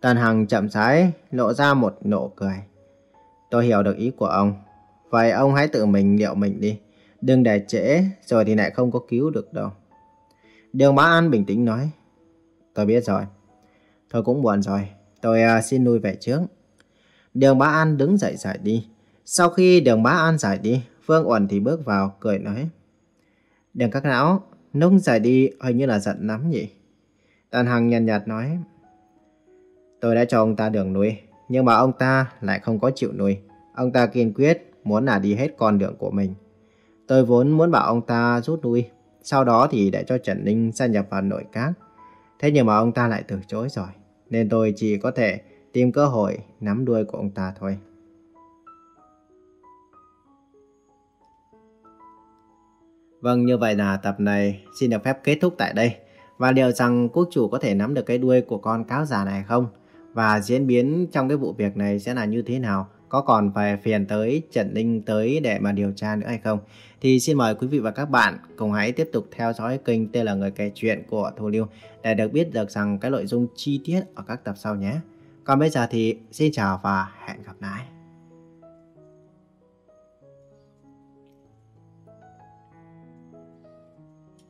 Tần Hằng chậm rãi lộ ra một nụ cười. Tôi hiểu được ý của ông. Vậy ông hãy tự mình liệu mình đi. Đừng để trễ rồi thì lại không có cứu được đâu. Đường Bá An bình tĩnh nói. Tôi biết rồi. Thôi cũng buồn rồi. Tôi uh, xin lui về trước. Đường Bá An đứng dậy giải đi. Sau khi đường Bá An giải đi, Phương Uẩn thì bước vào cười nói. Đường các lão, nông giải đi hình như là giận lắm nhỉ? Tàn Hằng nhàn nhạt, nhạt nói. Tôi đã cho ông ta đường nuôi, nhưng mà ông ta lại không có chịu nuôi. Ông ta kiên quyết muốn là đi hết con đường của mình. Tôi vốn muốn bảo ông ta rút lui, sau đó thì để cho Trần Ninh gia nhập vào nội các. Thế nhưng mà ông ta lại từ chối rồi, nên tôi chỉ có thể tìm cơ hội nắm đuôi của ông ta thôi. Vâng, như vậy là tập này xin được phép kết thúc tại đây. Và liệu rằng quốc chủ có thể nắm được cái đuôi của con cáo già này không? Và diễn biến trong cái vụ việc này sẽ là như thế nào? Có còn phải phiền tới Trần Ninh tới để mà điều tra nữa hay không? Thì xin mời quý vị và các bạn cùng hãy tiếp tục theo dõi kênh tên là Người Kể Chuyện của Thu Liêu để được biết được rằng cái nội dung chi tiết ở các tập sau nhé. Còn bây giờ thì xin chào và hẹn gặp lại.